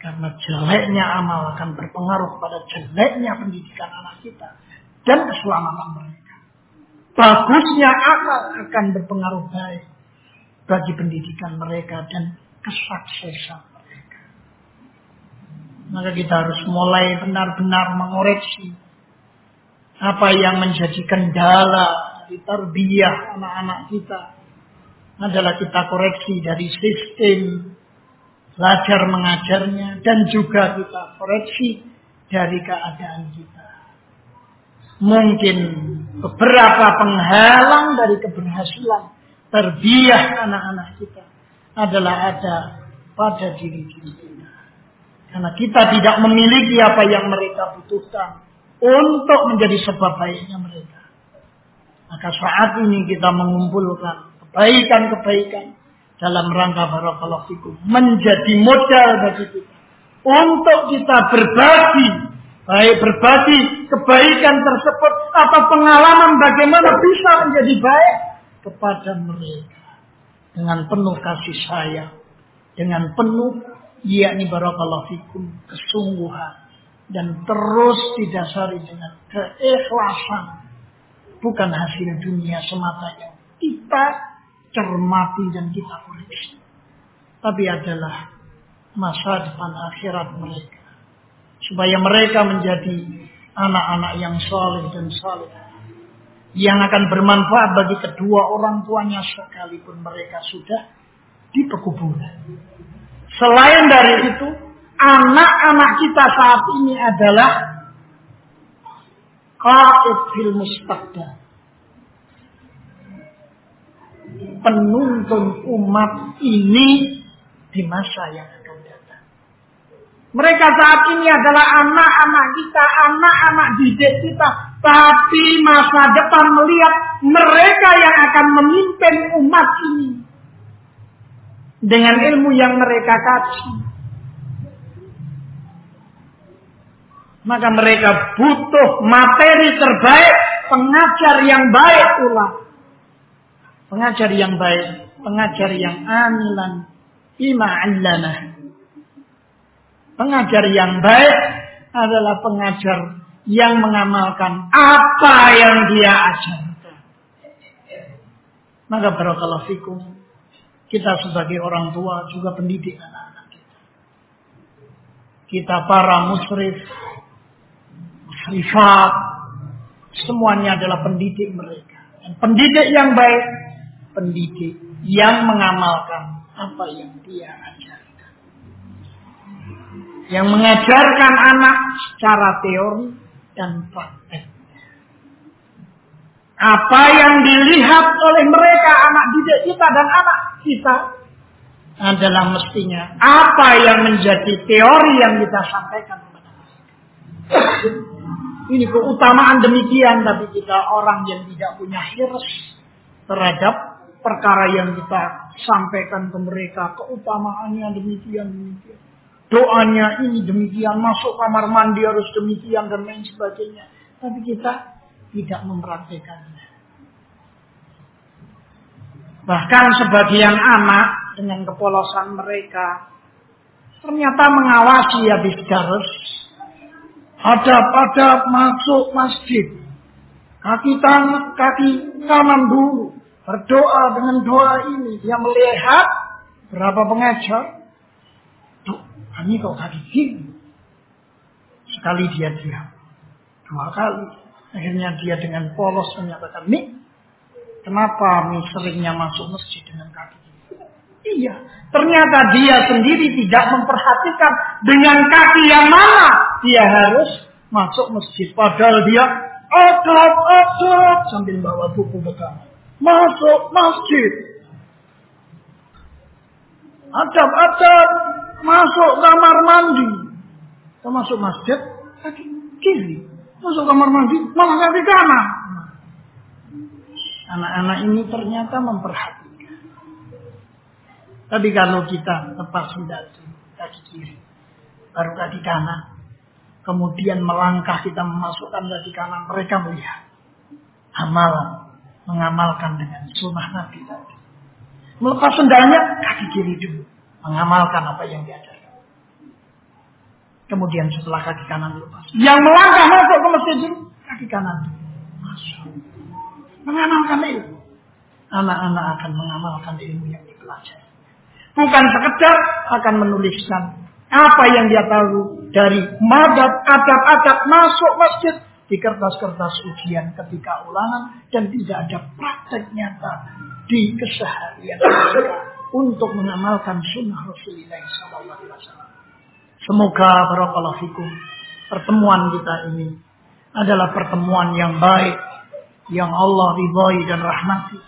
Karena jeleknya amal akan berpengaruh pada jeleknya pendidikan anak kita. Dan keselamatan mereka. Bagusnya amal akan berpengaruh baik bagi pendidikan mereka dan kesuksesan mereka. Maka kita harus mulai benar-benar mengoreksi apa yang menjadi kendala di tarbiyah anak-anak kita adalah kita koreksi dari sistem belajar mengajarnya dan juga kita koreksi dari keadaan kita. Mungkin beberapa penghalang dari keberhasilan terbiah anak-anak kita adalah ada pada diri kita. Karena kita tidak memiliki apa yang mereka butuhkan untuk menjadi sebab baiknya mereka. Maka saat ini kita mengumpulkan kebaikan-kebaikan dalam rangka barakallahu fikum. Menjadi modal bagi kita. Untuk kita berbagi baik berbagi kebaikan tersebut atau pengalaman bagaimana bisa menjadi baik kepada mereka. Dengan penuh kasih sayang. Dengan penuh yakni barakallahu fikum kesungguhan dan terus didasari dengan keikhlasan. Bukan hasil dunia semata yang kita cermati dan kita koreksi tapi adalah masa depan akhirat mereka. Supaya mereka menjadi anak-anak yang soleh dan soleh yang akan bermanfaat bagi kedua orang tuanya sekalipun mereka sudah di pekuburan. Selain dari itu, anak-anak kita saat ini adalah qaid fil. Penuntun umat ini di masa yang akan datang. Mereka saat ini adalah anak-anak kita, anak-anak didik kita. Tapi masa depan melihat mereka yang akan memimpin umat ini. Dengan ilmu yang mereka kaji Maka mereka butuh materi terbaik, pengajar yang baik pula. Pengajar yang baik, pengajar yang amilan, ima'allana. Pengajar yang baik adalah pengajar yang mengamalkan apa yang dia ajarkan. Maka barakallahu fikum. Kita sebagai orang tua juga pendidik anak-anak kita. Kita para musrif, sifat, semuanya adalah pendidik mereka. Dan pendidik yang baik, pendidik yang mengamalkan apa yang dia ajarkan. Yang mengajarkan anak secara teori dan praktek. Apa yang dilihat oleh mereka anak didik kita dan anak kita adalah mestinya apa yang menjadi teori yang kita sampaikan kepada mereka. Ini keutamaan demikian tapi kita orang yang tidak punya hirs terhadap perkara yang kita sampaikan ke mereka. Keutamaannya demikian demikian. Doanya ini demikian masuk kamar mandi harus demikian dan lain sebagainya. Tapi kita tidak mempraktekannya bahkan sebagian anak dengan kepolosan mereka ternyata mengawasi habis darus adab-adab masuk masjid. Kaki tangan kaki kanan dulu. Berdoa dengan doa ini. Dia melihat berapa pengajar tuh ini kok kaki gini? Sekali dia diam. Dua kali. Akhirnya dia dengan polos menyatakan nih kenapa mi seringnya masuk masjid dengan kaki iya ternyata dia sendiri tidak memperhatikan dengan kaki yang mana dia harus masuk masjid padahal dia adab adab sambil bawa buku bekam masuk masjid. Adab-adab masuk kamar mandi. Kita masuk masjid kaki kiri. Masuk kamar mandi malah kaki kanan. Anak-anak ini ternyata memperhatikan. Tapi kalau kita lepas sendiri kaki kiri, baru kaki kanan, kemudian melangkah kita memasukkan kaki kanan, mereka melihat amalan mengamalkan dengan sunnah Nabi tadi. Melepas sendalnya kaki kiri dulu, mengamalkan apa yang diajarkan. Kemudian setelah kaki kanan dilepas, yang melangkah masuk ke masjid dulu, kaki kanan dulu. Masuk. Mengamalkan ilmu. Anak-anak akan mengamalkan ilmu yang dipelajari. Bukan sekedar akan menuliskan apa yang dia tahu dari madad, adab-adab masuk masjid di kertas-kertas ujian ketika ulangan dan tidak ada praktek nyata di keseharian untuk mengamalkan sunnah Rasulullah SAW. Semoga barakallahu fikum pertemuan kita ini adalah pertemuan yang baik yang Allah ridhoi dan rahmati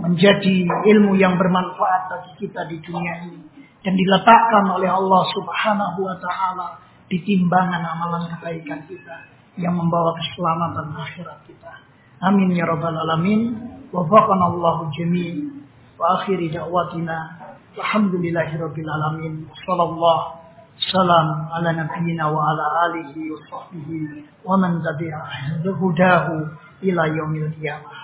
menjadi ilmu yang bermanfaat bagi kita di dunia ini dan diletakkan oleh Allah Subhanahu wa taala di timbangan amalan kebaikan kita yang membawa keselamatan akhirat kita. Amin ya rabbal alamin. Wafaqana Allah jami' wa akhiri da'watina alhamdulillahi rabbil alamin. Sallallahu salam ala nabiyyina wa ala alihi wa sahbihi wa man tabi'a hudahu ila yaumil qiyamah.